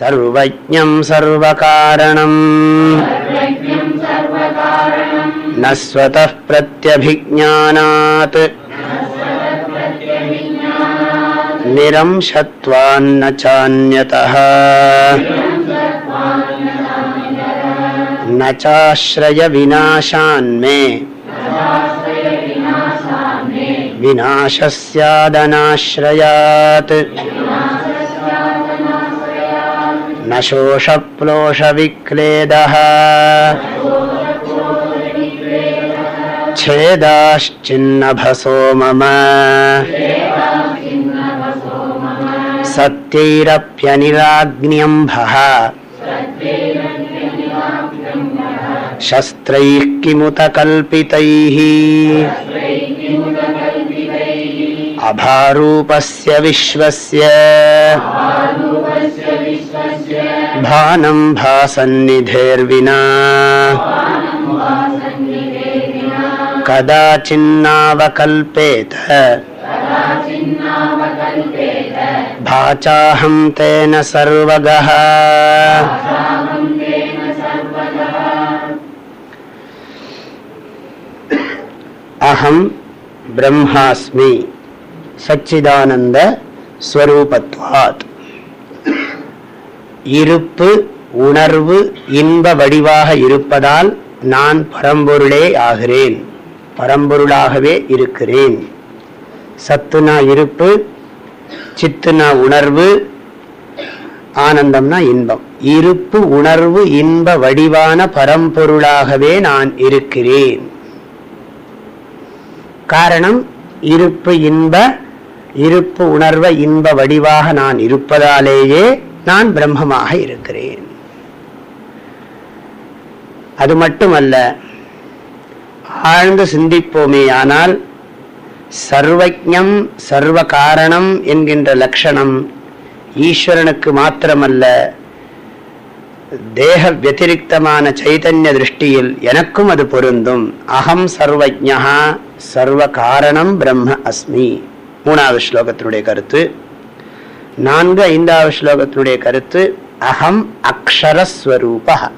सर्वज्ञम् सर्वकारणम् न स्वतः प्रत्यभिज्ञानात् निरंशत्वान्न चान्यतः न चाश्रयविनाशान्मे विनाशः स्यादनाश्रयात् न शोषप्लोषविक्लेदः छेदाश्चिन्नभसो मम सत्यैरप्यनिराग्न्यम्भः शस्त्रैः किमुत कल्पितैः अभारूपस्य विश्वस्य भानं भासन्निधेर्विना कदाचिन्नावकल्पेत भाचाहं तेन सर्वगः அகம் பிரம்மாஸ்மி சச்சிதானந்த ஸ்வரூபத்வாத் இருப்பு உணர்வு இன்ப வடிவாக இருப்பதால் நான் பரம்பொருளே ஆகிறேன். பரம்பொருளாகவே இருக்கிறேன். சத்துனா இருப்பு சித்துனா உணர்வு ஆனந்தம்னா இன்பம். இருப்பு உணர்வு இன்ப வடிவான பரம்பொருளாகவே நான் இருக்கிறேன். காரணம் இருப்பு இன்ப இருப்பு உணர்வ இன்ப வடிவாக நான் இருப்பதாலேயே நான் பிரம்மமாக இருக்கிறேன். அது மட்டுமல்ல ஆழ்ந்து சிந்திப்போமே ஆனால் சர்வஜம் சர்வ காரணம் என்கின்ற லட்சணம் ஈஸ்வரனுக்கு மாத்திரமல்ல தேக வத்திரிகமான சைதன்ய திருஷ்டியில் எனக்கும் அது பொருந்தும். அகம் சர்வஜா சர்வ காரணம் பிரம்ம அஸ்மி. மூணாவது ஸ்லோகத்தினுடைய கருத்து நான்கு ஐந்தாவது ஸ்லோகத்தினுடைய கருத்து அகம் அக்ஷரஸ்வரூப.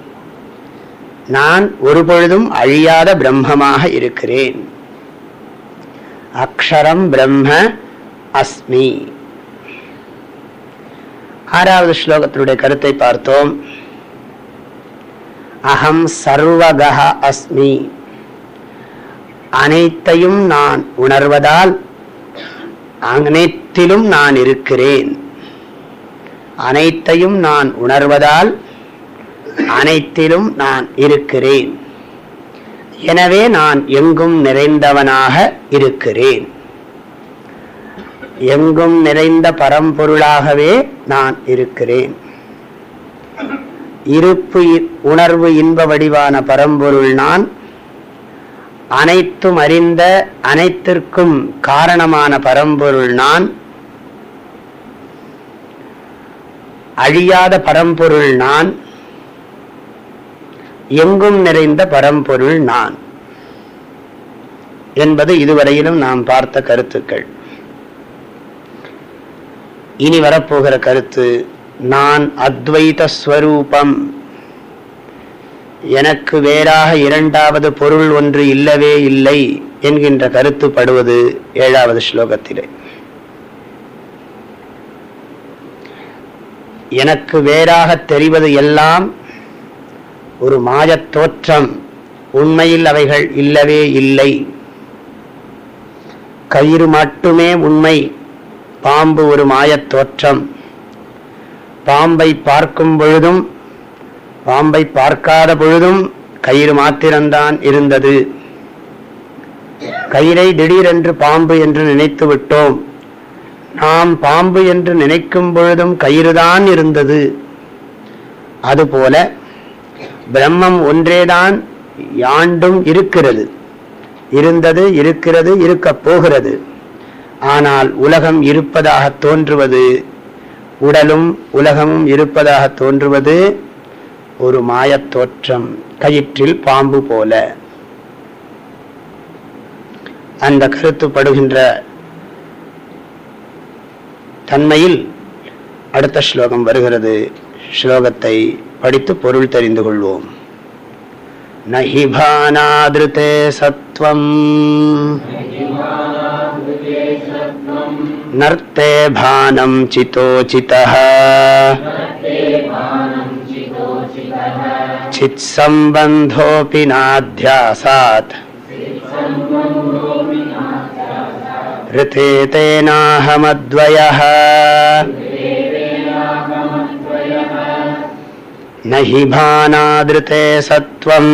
நான் ஒரு பொழுதும் அழியாத பிரம்மமாக இருக்கிறேன். அக்ஷரம் பிரம்ம அஸ்மி. ஆறாவது ஸ்லோகத்தினுடைய கருத்தை பார்த்தோம். அகம் சர்வக அஸ்மி. அனைத்தையும் நான் உணர்வதால் அனைத்திலும் நான் இருக்கிறேன். அனைத்தையும் நான் உணர்வதால் அனைத்திலும் நான் இருக்கிறேன். எனவே நான் எங்கும் நிறைந்தவனாக இருக்கிறேன். எங்கும் நிறைந்த பரம்பொருளாகவே நான் இருக்கிறேன். இருப்பு உணர்வு இன்ப வடிவான பரம்பொருள் நான் அனைத்தும் அறிந்த அனைத்திற்கும் காரணமான பரம்பொருள் நான் அழியாத பரம்பொருள் நான். எங்கும் நிறைந்த பரம்பொருள் நான். என்பது இதுவரையிலும் நாம் பார்த்த கருத்துக்கள். இனி வரப்போகிற கருத்து நான் அத்வைத ஸ்வரூபம். எனக்கு வேறாக இரண்டாவது பொருள் ஒன்று இல்லவே இல்லை என்கின்ற கருத்து படுவது ஏழாவது ஸ்லோகத்திலே. எனக்கு வேறாக தெரிவது எல்லாம் ஒரு மாயத் தோற்றம். உண்மையில் அவைகள் இல்லவே இல்லை. கயிறு மட்டுமே உண்மை. பாம்பு ஒரு மாயத் தோற்றம். பாம்பை பார்க்கும் பொழுதும் பாம்பை பார்க்காத பொழுதும் கயிறு மாத்திரம்தான் இருந்தது. கயிறை திடீரென்று பாம்பு என்று நினைத்து விட்டோம் நாம் பாம்பு என்று நினைக்கும் பொழுதும் கயிறுதான் இருந்தது. அதுபோல பிரம்மம் ஒன்றேதான் யாண்டும் இருக்கிறது. இருந்தது இருக்கிறது இருக்க போகிறது. ஆனால் உலகம் இருப்பதாக தோன்றுவது உடலும் உலகமும் இருப்பதாக தோன்றுவது ஒரு மாயத் தோற்றம் கயிற்றில் பாம்பு போல. அந்த கருத்துப்படுகின்ற தன்மையில் அடுத்த ஸ்லோகம் வருகிறது ஸ்லோகத்தை படித்து பொருள் தெரிந்து கொள்வோம் நஹி பானாதிருத்தே சத்வம் நர்த்தே பானம் சிதோச்சிதः चित्सम्बन्धोऽपि नाध्यासात् ऋते तेनाहमद्वयः न हि भानादृते सत्त्वम्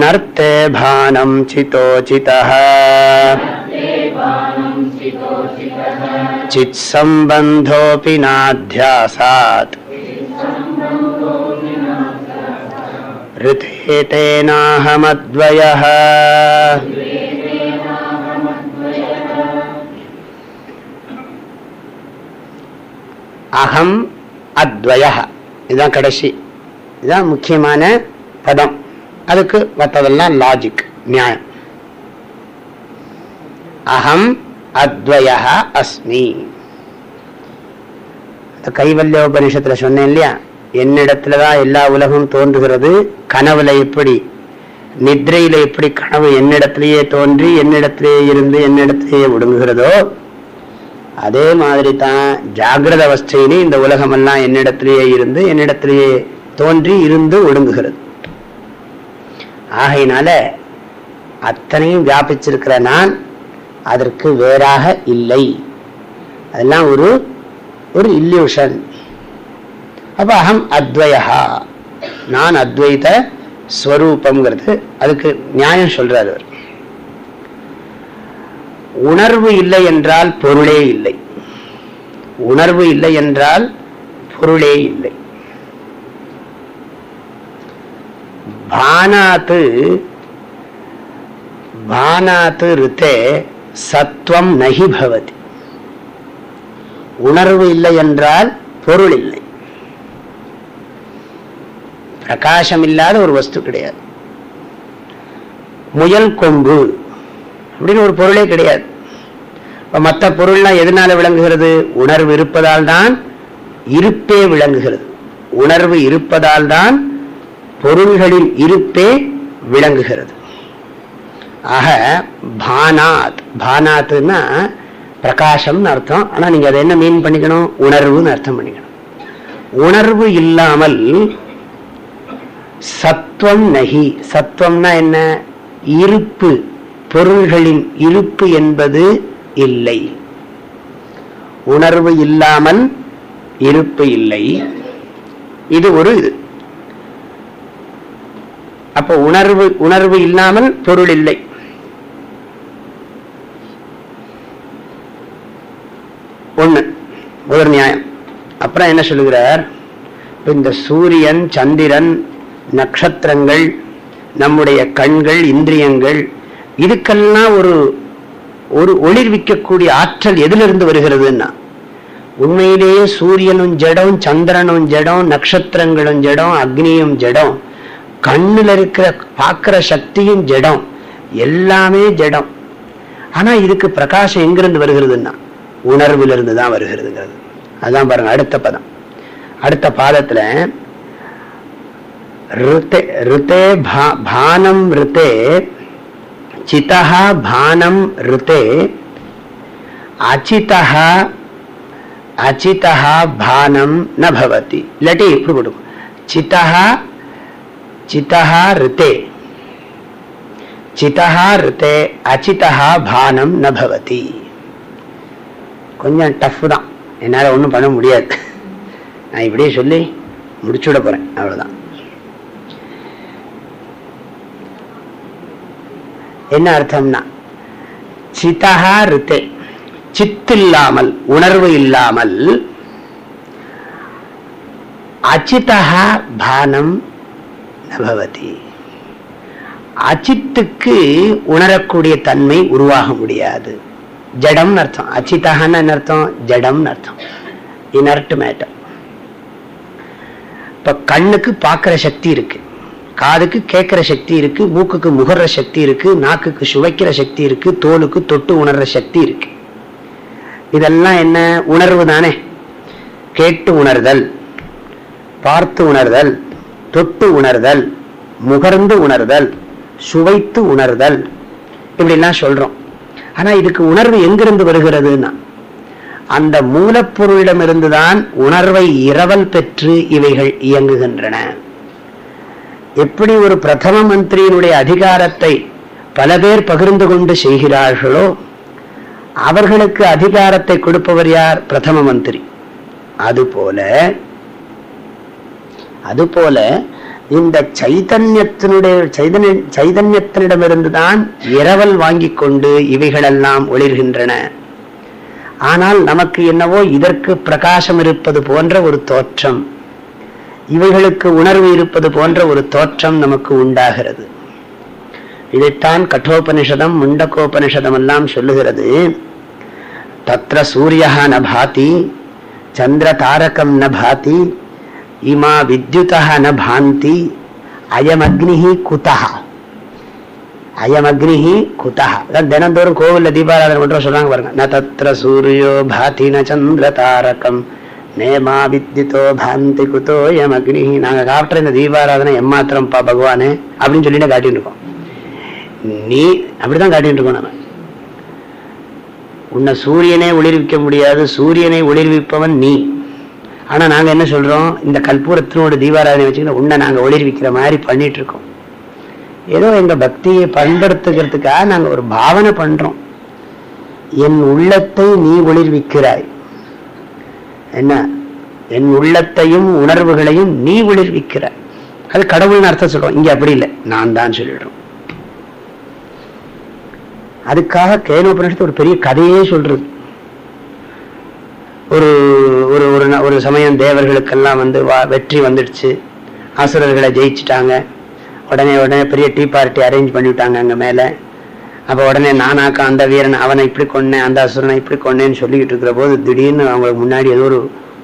नर्ते भानं चितोचितः चित्सम्बन्धोऽपि नाध्यासात् ऋते तेनाहमद्वयः அகம் அத்வய இதுதான் கடைசி இதுதான் முக்கியமான பதம் அதுக்கு மற்றதெல்லாம் லாஜிக் நியாயம் அகம் அத்வய அஸ்மி கைவல்ய உபனிஷத்துல சொன்னேன் இல்லையா என்னிடத்துலதான் எல்லா உலகம் தோன்றுகிறது. கனவுல எப்படி நித்ரையில எப்படி கனவு என்னிடத்திலேயே தோன்றி என்னிடத்திலேயே இருந்து என்னிடத்திலேயே ஒடுங்குகிறதோ அதே மாதிரி தான் ஜாகிரத அவஸ்தையிலே இந்த உலகமெல்லாம் என்னிடத்திலேயே இருந்து என்னிடத்திலேயே தோன்றி இருந்து ஒடுங்குகிறது. ஆகையினால அத்தனையும் வியாபிச்சிருக்கிற நான் அதற்கு வேறாக இல்லை. அதெல்லாம் ஒரு ஒரு இல்யூஷன் அப்ப அகம் அத்வயா நான் அத்வைத ஸ்வரூபம்ங்கிறது அதுக்கு நியாயம் சொல்றாரு அவர். உணர்வு இல்லை என்றால் பொருளே இல்லை. உணர்வு இல்லை என்றால் பொருளே இல்லை. பானாத்து பானாத்து ரித்தே சத்துவம் நகி பவதி. உணர்வு இல்லை என்றால் பொருள் இல்லை. பிரகாசம் இல்லாத ஒரு வஸ்து கிடையாது. முயல் கொம்பு அப்படின்னு ஒரு பொருளே கிடையாது. மற்ற பொருள்லாம் எதனால விளங்குகிறது? உணர்வு இருப்பதால் தான் இருப்பே விளங்குகிறது. உணர்வு இருப்பதால் தான் பொருள்களின் இருப்பே விளங்குகிறது. ஆக பானாத். பானாத்துன்னா பிரகாசம்னு அர்த்தம். ஆனா நீங்க அதை என்ன மீன் பண்ணிக்கணும்? உணர்வுன்னு அர்த்தம் பண்ணிக்கணும். உணர்வு இல்லாமல் சத்துவம் நகி. சத்துவம்னா என்ன? இருப்பு. பொருள்களின் இருப்பு என்பது இல்லை. உணர்வு இல்லாமல் இருப்பு இல்லை. இது ஒரு இது. அப்ப உணர்வு உணர்வு இல்லாமல் பொருள் இல்லை. ஒண்ணு ஒரு நியாயம். அப்புறம் என்ன சொல்லுகிறார்? இந்த சூரியன் சந்திரன் நட்சத்திரங்கள் நம்முடைய கண்கள் இந்திரியங்கள் இதுக்கெல்லாம் ஒரு ஒரு ஒளிர்விக்கக்கூடிய ஆற்றல் எதிலிருந்து வருகிறதுன்னா உண்மையிலேயே சூரியனும் ஜடம் சந்திரனும் ஜடம் நட்சத்திரங்களும் ஜடம் அக்னியும் ஜடம் கண்ணுல இருக்கிற பார்க்குற சக்தியும் ஜடம் எல்லாமே ஜடம். ஆனால் இதுக்கு பிரகாசம் எங்கிருந்து வருகிறதுன்னா உணர்விலிருந்து தான் வருகிறதுங்கிறது. அதான் பாருங்க அடுத்த பதம். அடுத்த பாதத்தில் ரித்தே ரித்தே பானம் ரித்தே சிதா பானம் ரித்தே அச்சிதா அச்சிதா பானம் ந பவதி இல்லாட்டி இப்படி கொடுக்கும் சிதா சிதா ரித்தே சிதா ரித்தே அச்சிதா பானம் ந பவதி கொஞ்சம் டஃப் தான். என்னால் ஒன்றும் பண்ண முடியாது. நான் இப்படியே சொல்லி முடிச்சுட போகிறேன் அவ்வளோதான் என்ன அர்த்தம்னா? சிதா ரித்தே. சித்தில்லாமல் உணர்வு இல்லாமல். அச்சிதா பானம் நபவதி. அச்சித்துக்கு உணரக்கூடிய தன்மை உருவாக முடியாது. ஜடம்னு அர்த்தம். அச்சிதான்னு என்ன அர்த்தம்? ஜடம்னு அர்த்தம். இனர்ட் மேட்டர் இப்ப கண்ணுக்கு பார்க்கிற சக்தி இருக்கு. காதுக்கு கேட்கிற சக்தி இருக்கு மூக்குக்கு முகர்ற சக்தி இருக்கு நாக்குக்கு சுவைக்கிற சக்தி இருக்கு தோலுக்கு தொட்டு உணர்ற சக்தி இருக்கு. இதெல்லாம் என்ன? உணர்வு தானே. கேட்டு உணர்தல் பார்த்து உணர்தல் தொட்டு உணர்தல் முகர்ந்து உணர்தல் சுவைத்து உணர்தல். இப்படிலாம் சொல்றோம். ஆனா இதுக்கு உணர்வு எங்கிருந்து வருகிறதுன்னா அந்த மூலப்பொருளிடமிருந்துதான் உணர்வை இரவல் பெற்று இவைகள் இயங்குகின்றன. எப்படி ஒரு பிரதம மந்திரியினுடைய அதிகாரத்தை பல பேர் பகிர்ந்து கொண்டு செய்கிறார்களோ அவர்களுக்கு அதிகாரத்தை கொடுப்பவர் யார்? பிரதம மந்திரி. அதுபோல அதுபோல இந்த சைதன்யத்தினுடைய சைதன்ய சைதன்யத்தினிடமிருந்துதான் இரவல் வாங்கி கொண்டு இவைகளெல்லாம் ஒளிர்கின்றன. ஆனால் நமக்கு என்னவோ இதற்கு பிரகாசம் இருப்பது போன்ற ஒரு தோற்றம். இவைகளுக்கு உணர்வு இருப்பது போன்ற ஒரு தோற்றம் நமக்கு உண்டாகிறது. இதைத்தான் கட்டோபனிஷதம் முண்டக்கோபனிஷதம் எல்லாம் சொல்லுகிறது. தத்திர சூரியா ந பாதி சந்திர தாரகம் ந பாதி இமா வித்யுதா ந பாந்தி அயமக்னி குதா அயமக்னி குதா தினந்தோறும் கோவில்ல தீபாராதனை மட்டும் சொல்றாங்க பாருங்க. ந தத்திர சூரியோ பாதி ந சந்திர தாரகம். நேமா வித்யுதோ பாந்தி என் அக்னி நாங்க காட்டுற இந்த தீபாராதனை எம்மாத்திரம்ப்பா பகவானே அப்படின்னு சொல்லிட்டு காட்டிட்டு இருக்கோம் நீ அப்படிதான் காட்டிட்டு இருக்கோம் நம்ம உன்னை சூரியனை ஒளிர்விக்க முடியாது சூரியனை ஒளிர்விப்பவன் நீ. ஆனா நாங்க என்ன சொல்றோம்? இந்த கற்பூரத்தினோட தீபாராதனை வச்சுக்கிட்டு உன்னை நாங்க ஒளிர்விக்கிற மாதிரி பண்ணிட்டு இருக்கோம் ஏதோ எங்க பக்தியை பண்படுத்துக்கிறதுக்காக நாங்க ஒரு பாவனை பண்றோம். என் உள்ளத்தை நீ ஒளிர்விக்கிறாய். என்ன? என் உள்ளத்தையும் உணர்வுகளையும் நீ விளிர்விக்கிற அது கடவுள்னு அர்த்தம் சொல்றோம். இங்க அப்படி இல்லை. நான் தான் சொல்லிடுறோம். அதுக்காக கேனோபனிஷத்து ஒரு பெரிய கதையே சொல்றது. ஒரு ஒரு ஒரு ஒரு சமயம் தேவர்களுக்கெல்லாம் வந்து வா- வெற்றி வந்துடுச்சு. அசுரர்களை ஜெயிச்சுட்டாங்க. உடனே உடனே பெரிய டீ பார்ட்டி அரேஞ்ச் பண்ணிவிட்டாங்க அங்க மேல. அப்ப உடனே நானாக்கா அந்த வீரன் அவனை இப்படி கொன்னேன் அந்த அசுரனை இப்படி கொன்னேன்னு சொல்லிக்கிட்டு இருக்கிற போது திடீர்னு அவங்களுக்கு முன்னாடி ஏதோ ஒரு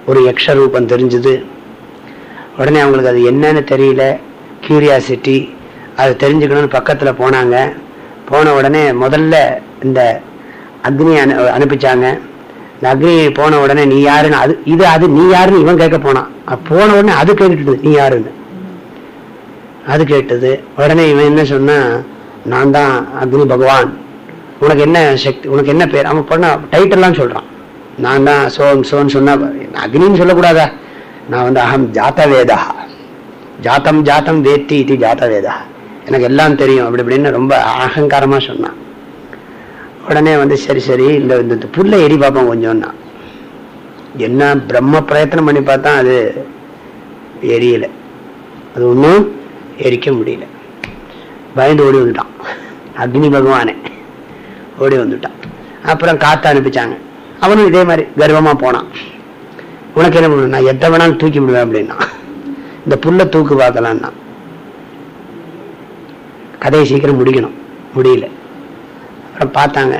ஒரு யக்ஷ ரூபம் தெரிஞ்சுது. உடனே அவங்களுக்கு அது என்னன்னு தெரியல. கியூரியாசிட்டி அது தெரிஞ்சுக்கணும்னு பக்கத்தில் போனாங்க. போன உடனே முதல்ல இந்த அக்னி அனு அனுப்பிச்சாங்க. இந்த அக்னி போன உடனே நீ யாருன்னு அது இது அது நீ யாருன்னு இவன் கேட்க போனான். போன உடனே அது கேட்டுட்டு நீ யாருன்னு. அது கேட்டது. உடனே இவன் என்ன சொன்னா நான் தான் அக்னி பகவான். உனக்கு என்ன சக்தி உனக்கு என்ன பேர்? அவன் பண்ண டைட்டெல்லாம் சொல்கிறான் நான் தான் சோன் சோன் சொன்னா அக்னின்னு சொல்லக்கூடாதா? நான் வந்து அகம் ஜாத்தவேதா. ஜாத்தம் ஜாத்தம் வேத்தி இது ஜாத்தவேதா. எனக்கு எல்லாம் தெரியும். அப்படி இப்படின்னு ரொம்ப அகங்காரமாக சொன்னான். உடனே வந்து சரி சரி இந்த இந்த புல்லை எரி பார்ப்போம் கொஞ்சம்னா என்ன பிரம்ம பிரயத்தனம் பண்ணி பார்த்தா அது எரியலை. அது ஒன்றும் எரிக்க முடியல. பயந்து ஓடி வந்துட்டான். அக்னி பகவானே ஓடி வந்துட்டான். அப்புறம் காத்த அனுப்பிச்சாங்க. அவனும் இதே மாதிரி கர்வமா போனான். உனக்கு என்ன பண்ணணும் நான் எத்த வேணாலும் தூக்கி விடுவேன் அப்படின்னா இந்த புல்லை தூக்கு பார்க்கலான்னா கதையை சீக்கிரம் முடிக்கணும். முடியல. அப்புறம் பார்த்தாங்க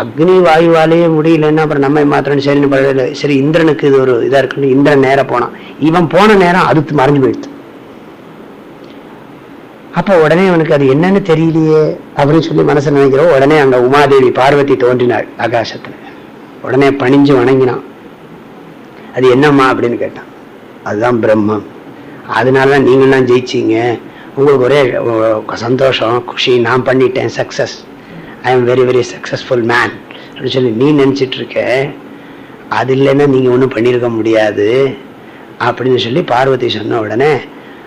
அக்னி வாயுவாலேயே முடியலன்னா அப்புறம் நம்ம மாத்திரம் சரின்னு பழைய சரி இந்திரனுக்கு இது ஒரு இதா இருக்குன்னு இந்திரன் நேரம் போனான். இவன் போன நேரம் அது மறைஞ்சு போயிடுது அப்போ உடனே அவனுக்கு அது என்னன்னு தெரியலையே அப்படின்னு சொல்லி மனசு நினைக்கிறோம் உடனே அங்க உமாதேவி பார்வதி தோன்றினாள் ஆகாசத்துல. உடனே பணிஞ்சு வணங்கினான். அது என்னம்மா அப்படின்னு கேட்டான். அதுதான் பிரம்மம். அதனாலதான் நீங்களாம் ஜெயிச்சிங்க. உங்களுக்கு ஒரே சந்தோஷம் குஷி நான் பண்ணிட்டேன் success I am very very successful man அப்படின்னு சொல்லி நீ நினைச்சிட்டு இருக்க. அது இல்லைன்னா நீங்க ஒன்றும் பண்ணியிருக்க முடியாது அப்படின்னு சொல்லி பார்வதி சொன்ன உடனே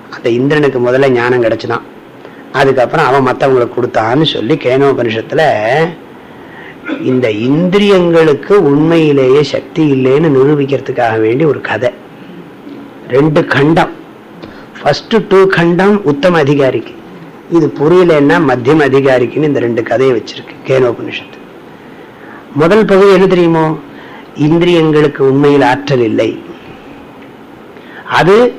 அந்த இந்திரனுக்கு முதல்ல ஞானம் கிடச்சிதான். அதுக்கப்புறம் அவன் மற்றவங்களுக்கு கொடுத்தான்னு சொல்லி கேனோபனிஷத்துல இந்த இந்திரியங்களுக்கு உண்மையிலேயே சக்தி இல்லைன்னு நிரூபிக்கிறதுக்காக வேண்டி ஒரு கதை. ரெண்டு கண்டம். ஃபர்ஸ்ட் டூ கண்டம் உத்தம அதிகாரிக்கு. இது புரியலன்னா மத்தியம அதிகாரிக்குன்னு இந்த ரெண்டு கதையை வச்சிருக்கு கேனோபனிஷத்து. முதல் பகுதி என்ன தெரியுமோ? இந்திரியங்களுக்கு உண்மையில் ஆற்றல் இல்லை. அது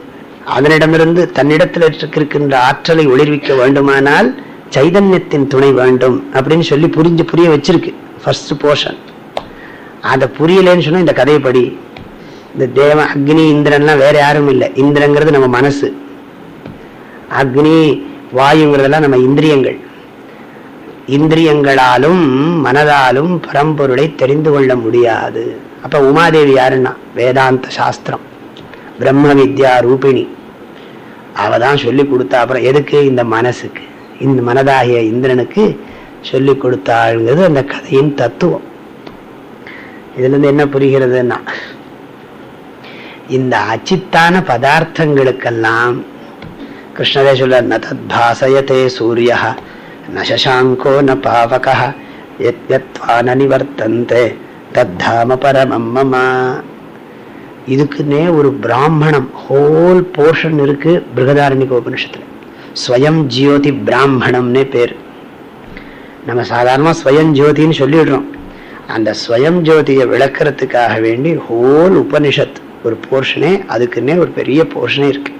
அதனிடமிருந்து தன்னிடத்தில் இருக்கின்ற ஆற்றலை ஒளிர்விக்க வேண்டுமானால் சைதன்யத்தின் துணை வேண்டும் அப்படின்னு சொல்லி புரிஞ்சு புரிய வச்சிருக்கு. ஃபர்ஸ்ட் போர்ஷன் அதை புரியலன்னு சொன்னால் இந்த கதையை படி இந்த தேவ அக்னி இந்திரன்லாம் வேற யாரும் இல்லை. இந்திரங்கிறது நம்ம மனசு. அக்னி வாயுங்கிறதெல்லாம் நம்ம இந்திரியங்கள். இந்திரியங்களாலும் மனதாலும் பரம்பொருளை தெரிந்து கொள்ள முடியாது. அப்ப உமாதேவி யாருன்னா? வேதாந்த சாஸ்திரம். பிரம்ம வித்யா ரூபிணி. அவ தான் சொல்லி கொடுத்தா அப்புறம் எதுக்கு இந்த மனசுக்கு? இந்த மனதாகிய இந்திரனுக்கு சொல்லி கொடுத்தாளுங்கிறது அந்த கதையின் தத்துவம். இதுலேருந்து என்ன புரிகிறதுன்னா இந்த அச்சித்தான பதார்த்தங்களுக்கெல்லாம் கிருஷ்ணரே சொல்ல ந தத்பாசயத்தே சூரிய ந சசாங்கோ ந பாவக எத்வா நிவர்த்தந்தே தத்தாம பரமம் மம. இதுக்குன்னே ஒரு பிராமணம் ஹோல் போர்ஷன் இருக்கு பிருகதாரணிக உபனிஷத்துல ஸ்வயம் ஜியோதி பிராமணம்னே பேர். நம்ம சாதாரணமா ஸ்வயம் ஜோதின்னு சொல்லிடுறோம். அந்த ஸ்வயம் ஜோதியை விளக்கிறதுக்காக வேண்டி ஹோல் உபனிஷத் ஒரு போர்ஷனே அதுக்குன்னே ஒரு பெரிய போர்ஷனே இருக்கு.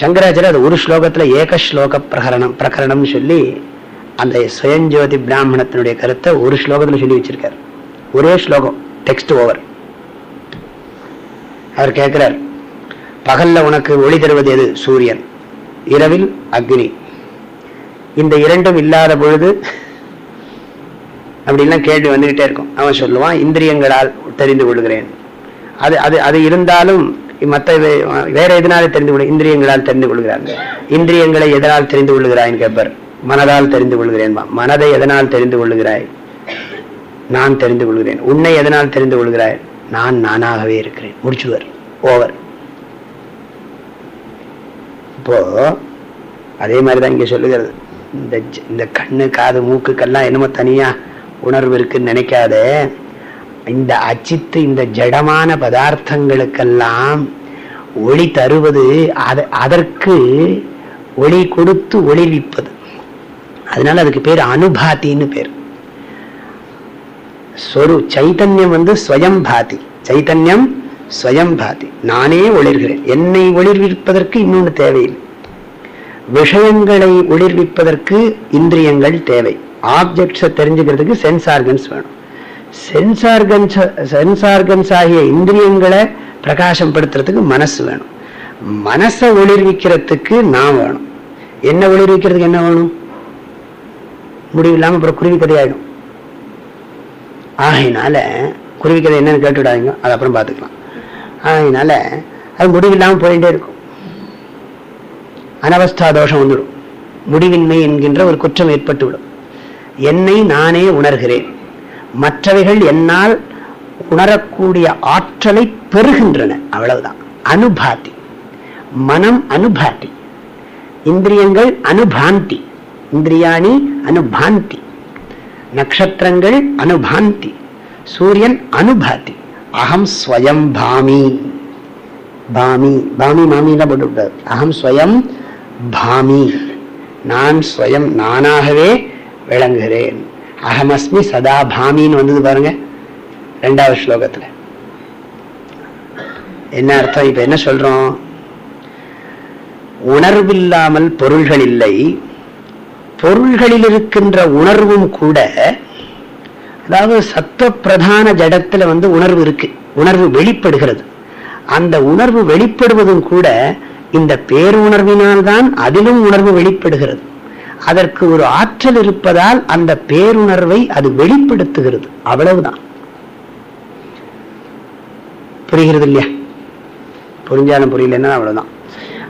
சங்கராச்சாரிய அது ஒரு ஸ்லோகத்துல ஏக ஸ்லோக பிரகரணம் பிரகரணம்னு சொல்லி அந்த சுயஞ்சோதி பிராமணத்தினுடைய கருத்தை ஒரு ஸ்லோகத்துல சொல்லி வச்சிருக்காரு. ஒரே ஸ்லோகம் டெக்ஸ்ட் ஓவர் அவர் கேட்கிறார் பகல்ல உனக்கு ஒளி தருவது எது சூரியன்? இரவில் அக்னி. இந்த இரண்டும் இல்லாத பொழுது அப்படின்லாம் கேள்வி வந்துகிட்டே இருக்கும். அவன் சொல்லுவான் இந்திரியங்களால் தெரிந்து கொள்கிறேன். அது அது அது இருந்தாலும் மற்ற வேற எதனால தெரிந்து கொள்ள இந்திரியங்களால் தெரிந்து கொள்கிறாங்க இந்திரியங்களை எதனால் தெரிந்து கொள்கிறாய்ன்னு கேட்பார். மனதால் தெரிந்து கொள்கிறேன். மனதை எதனால் தெரிந்து கொள்கிறாய்? நான் தெரிந்து கொள்கிறேன். உன்னை எதனால் தெரிந்து கொள்கிறாய்? நான் நானாகவே இருக்கிறேன். முடிச்சுவர் ஓவர். இப்போ அதே மாதிரிதான் இங்க சொல்லுகிறது. இந்த இந்த கண்ணு காது மூக்குக்கெல்லாம் என்னமோ தனியா உணர்வு இருக்குன்னு நினைக்காத. இந்த அச்சித்து இந்த ஜடமான பதார்த்தங்களுக்கெல்லாம் ஒளி தருவது அதற்கு ஒளி கொடுத்து ஒளிவிப்பது அதனால அதுக்கு பேர் அனுபாத்தின்னு பேர். சொரு சைத்தன்யம் வந்து ஸ்வயம் பாதி. சைத்தன்யம் ஸ்வயம் பாதி. நானே ஒளிர்கிறேன். என்னை ஒளிர்விப்பதற்கு இன்னொன்று தேவையில்லை. விஷயங்களை ஒளிர்விப்பதற்கு இந்திரியங்கள் தேவை. ஆப்ஜெக்ட்ஸை தெரிஞ்சுக்கிறதுக்கு சென்ஸ் ஆர்கன்ஸ் வேணும். சென்ஸ் ஆர்கன்ஸ் சென்ஸ் ஆர்கன்ஸ் ஆகிய இந்திரியங்களை பிரகாசம் படுத்துறதுக்கு மனசு வேணும். மனசை ஒளிர்விக்கிறதுக்கு நான் வேணும். என்ன ஒளிர்விக்கிறதுக்கு என்ன வேணும்? முடிவில்லாம அப்புறம் குருவி கதையாயிடும். ஆகையினால குருவி கதை என்னன்னு கேட்டுவிடாதீங்க அது அப்புறம் பார்த்துக்கலாம். ஆகையினால அது முடிவில்லாம போயிட்டே இருக்கும். அனவஸ்தா தோஷம் வந்துடும். முடிவின்மை என்கின்ற ஒரு குற்றம் ஏற்பட்டுவிடும். என்னை நானே உணர்கிறேன். மற்றவைகள் என்னால் உணரக்கூடிய ஆற்றலை பெறுகின்றன. அவ்வளவுதான். அனுபாத்தி. மனம் அனுபாத்தி. இந்திரியங்கள் அனுபாந்தி. இந்திரியாணி அனுபாந்தி. நட்சத்திரங்கள் அனுபாந்தி சூரியன் அனுபாதி அகம் ஸ்வயம் பாமி. பாமி பாமி மாமின்னா போட்டுவிட்டார். அகம் ஸ்வயம் பாமி. நான் ஸ்வயம் நானாகவே விளங்குகிறேன். அகமஸ்மி சதா பாமின்னு வந்தது பாருங்க ரெண்டாவது ஸ்லோகத்துல. என்ன அர்த்தம்? இப்ப என்ன சொல்றோம்? உணர்வில்லாமல் பொருள்கள் இல்லை. பொருள்களில் இருக்கின்ற உணர்வும் கூட அதாவது சத்துவ பிரதான ஜடத்துல வந்து உணர்வு இருக்கு உணர்வு வெளிப்படுகிறது. அந்த உணர்வு வெளிப்படுவதும் கூட இந்த பேருணர்வினால்தான் அதிலும் உணர்வு வெளிப்படுகிறது. அதற்கு ஒரு ஆற்றல் இருப்பதால் அந்த பேருணர்வை அது வெளிப்படுத்துகிறது அவ்வளவுதான். புரிகிறது இல்லையா? புரிஞ்சாலும் புரியலன்னா அவ்வளவுதான்.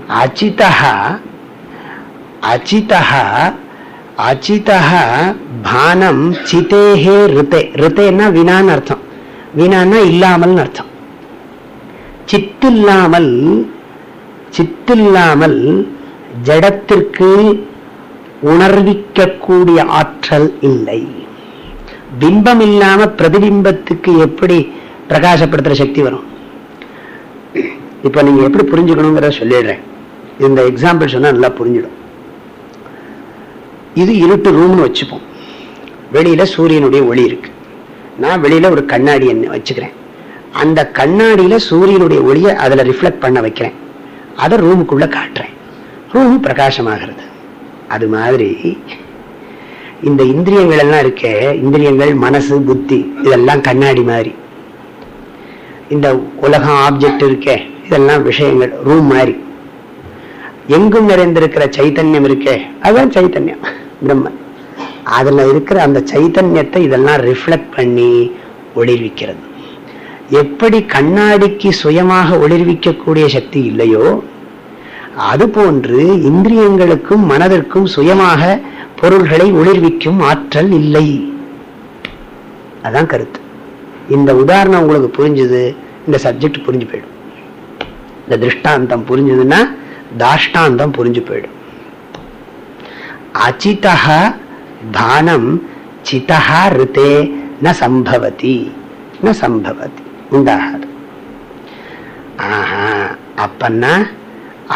அச்சிதா அச்சிதா அச்சிதா பானம் சிதேஹே ரித்தே ரித்தேன்னா வினான்னு அர்த்தம். வினான்னா இல்லாமல் அர்த்தம். சித்தில்லாமல் சித்தில்லாமல் ஜடத்திற்கு உணர்விக்கக்கூடிய ஆற்றல் இல்லை. பிம்பம் இல்லாம பிரதிபிம்பத்துக்கு எப்படி பிரகாசப்படுத்துற சக்தி வரும்? இப்ப நீங்க எப்படி புரிஞ்சுக்கணுங்கிறத சொல்லிடுறேன். இந்த எக்ஸாம்பிள் சொன்னா நல்லா புரிஞ்சிடும். இது இருட்டு ரூம்னு வச்சுப்போம். வெளியில சூரியனுடைய ஒளி இருக்கு. நான் வெளியில ஒரு கண்ணாடி என்ன வச்சுக்கிறேன். அந்த கண்ணாடியில சூரியனுடைய ஒளியை அதுல ரிஃப்ளெக்ட் பண்ண வைக்கிறேன். அதை ரூமுக்குள்ள காட்டுறேன். ரூம் பிரகாசமாகிறது. அது மாதிரி இந்த இந்திரியங்கள் எல்லாம் இருக்கே இந்திரியங்கள் மனசு புத்தி இதெல்லாம் கண்ணாடி மாதிரி. இந்த உலகம் ஆப்ஜெக்ட் இருக்கே இதெல்லாம் விஷயங்கள் ரூம் மாதிரி. எங்கும் நிறைந்திருக்கிற சைத்தன்யம் இருக்கே அதுதான் சைத்தன்யம். பிரம்மன் அதுல இருக்கிற அந்த சைத்தன்யத்தை இதெல்லாம் ரிஃப்ளெக்ட் பண்ணி ஒளிர்விக்கிறது. எப்படி கண்ணாடிக்கு சுயமாக ஒளிர்விக்கக்கூடிய சக்தி இல்லையோ அதுபோன்று இந்திரியங்களுக்கும் மனதிற்கும் சுயமாக பொருள்களை ஒளிர்விக்கும் ஆற்றல் இல்லை. அதான் கருத்து. இந்த உதாரணம் உங்களுக்கு புரிஞ்சுது இந்த சப்ஜெக்ட் புரிஞ்சு போயிடும். இந்த திருஷ்டாந்தம் புரிஞ்சுதுன்னா தாஷ்டாந்தம் புரிஞ்சு போயிடும். அச்சிதா தானம் சிதா ரித்தே ந சம்பவதி ந சம்பவதி உண்டாகாது. ஆஹா அப்பன்னா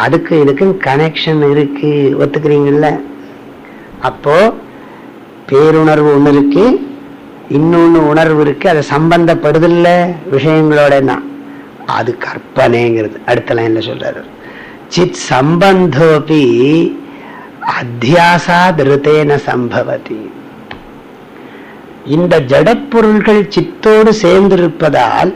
அதுக்கு இதுக்கு கனெக்ஷன் இருக்கு ஒத்துக்கிறீங்கல்ல? அப்போ பேருணர்வு ஒன்று இருக்கு இன்னொன்னு உணர்வு இருக்கு அது சம்பந்தப்படுதில்ல விஷயங்களோட தான் அது கற்பனைங்கிறது அடுத்த லைன்ல சொல்றாரு. சித் சம்பந்தோபி அத்தியாசாத் திருத்தேன சம்பவதி. இந்த ஜடப்பொருள்கள் சித்தோடு சேர்ந்திருப்பதால்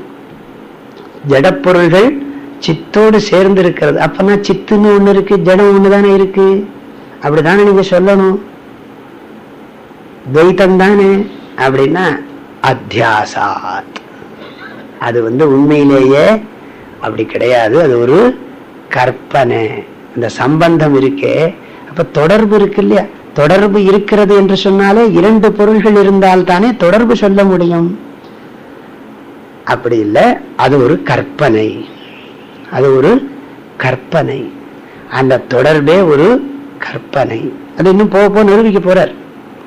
ஜடப்பொருள்கள் சித்தோடு சேர்ந்து இருக்கிறது அப்பனா சித்துன்னு ஒண்ணு இருக்கு ஜடம் ஒண்ணுதானே இருக்கு? அப்படிதானே நீங்க சொல்லணும்? துவைத்தம் தானே? அப்படின்னா அத்தியாசாத். அது வந்து உண்மையிலேயே அப்படி கிடையாது. அது ஒரு கற்பனை. இந்த சம்பந்தம் இருக்கே. அப்ப தொடர்பு இருக்கு இல்லையா? தொடர்பு இருக்கிறது என்று சொன்னாலே இரண்டு பொருள்கள் இருந்தால் தானே தொடர்பு சொல்ல முடியும். அப்படி இல்லை அது ஒரு கற்பனை. அது ஒரு கற்பனை. அந்த தொடர்பே ஒரு கற்பனை. அது இன்னும் போக போக நிரூபிக்க போறார்.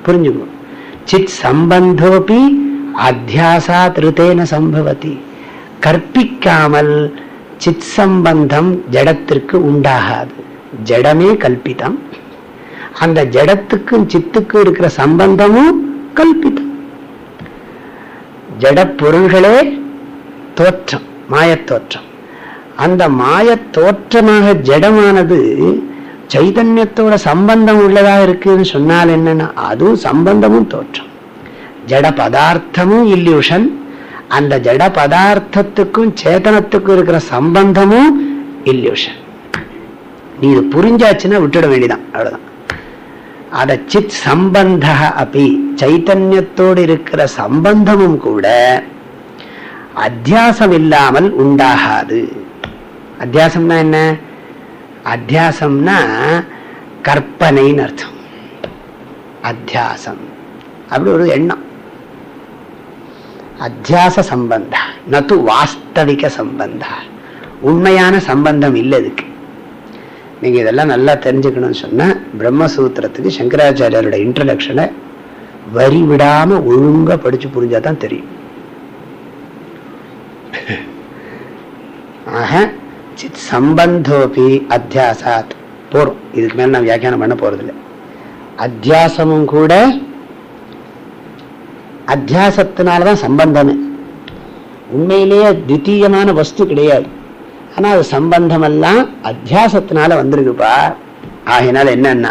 புரிஞ்சுக்கோ. சித் சம்பந்தோபி அத்தியாசா திருத்தேன சம்பவதி. கற்பிக்காமல் சித் சம்பந்தம் ஜடத்திற்கு உண்டாகாது. ஜடமே கல்பிதம். அந்த ஜடத்துக்கும் சித்துக்கும் இருக்கிற சம்பந்தமும் கல்பிதம். ஜட பொருள்களே தோற்றம் மாயத்தோற்றம் அந்த மாய தோற்றமாக ஜடமானது சைதன்யத்தோட சம்பந்தம் உள்ளதா இருக்குன்னு சொன்னால் என்னன்னா அதுவும் சம்பந்தமும் தோற்றம். ஜட பதார்த்தமும் இல்லியூஷன் அந்த ஜட பதார்த்தத்துக்கும் சேதனத்துக்கும் இருக்கிற சம்பந்தமும் இல்லியூஷன் நீ இது புரிஞ்சாச்சுன்னா விட்டுட வேண்டிதான் அவ்வளவுதான். அத சித் சம்பந்த அப்படி சைத்தன்யத்தோடு இருக்கிற சம்பந்தமும் கூட அத்தியாசம் இல்லாமல் உண்டாகாது. அத்தியாசம்னா என்ன? அத்தியாசம்னா கற்பனைன்னு அர்த்தம். அத்தியாசம். அப்படி ஒரு எண்ணம். அத்தியாச சம்பந்த. நது வாஸ்தவிக சம்பந்த. உண்மையான சம்பந்தம் இல்லை இதுக்கு. நீங்க இதெல்லாம் நல்லா தெரிஞ்சுக்கணும்னு சொன்னா பிரம்மசூத்திரத்துக்கு சங்கராச்சாரியோட இன்ட்ரடக்ஷனை வரி விடாம ஒழுங்கா படிச்சு புரிஞ்சாதான் தெரியும். ஆக சித் சம்பந்தோபி அத்தியாசாத். போறோம். இதுக்கு மேலே நான் வியாக்கியானம் பண்ண போறதில்லை. அத்தியாசமும் கூட அத்தியாசத்தினாலதான் சம்பந்தமே உண்மையிலேயே தித்தீயமான வஸ்து கிடையாது. ஆனால் அது சம்பந்தமெல்லாம் அத்தியாசத்தினால வந்துருக்குப்பா. ஆகினால என்னன்னா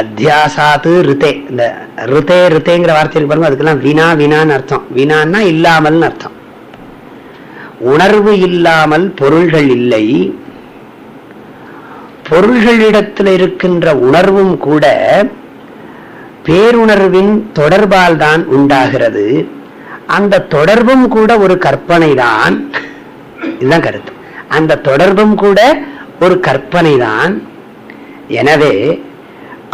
அத்தியாசாத்து ரித்தே இந்த ரித்தே ரித்தேங்கிற வார்த்தை பாருங்க அதுக்கெல்லாம் வினா வினான்னு அர்த்தம். வினான்னா இல்லாமல்னு அர்த்தம். உணர்வு இல்லாமல் பொருள்கள் இல்லை. பொருள்களிடத்தில் இருக்கின்ற உணர்வும் கூட பேருணர்வின் தொடர்பால் தான் உண்டாகிறது. அந்த தொடர்பும் கூட ஒரு கற்பனை தான் இதுதான் கருத்து. அந்த தொடர்பும் கூட ஒரு கற்பனை தான் எனவே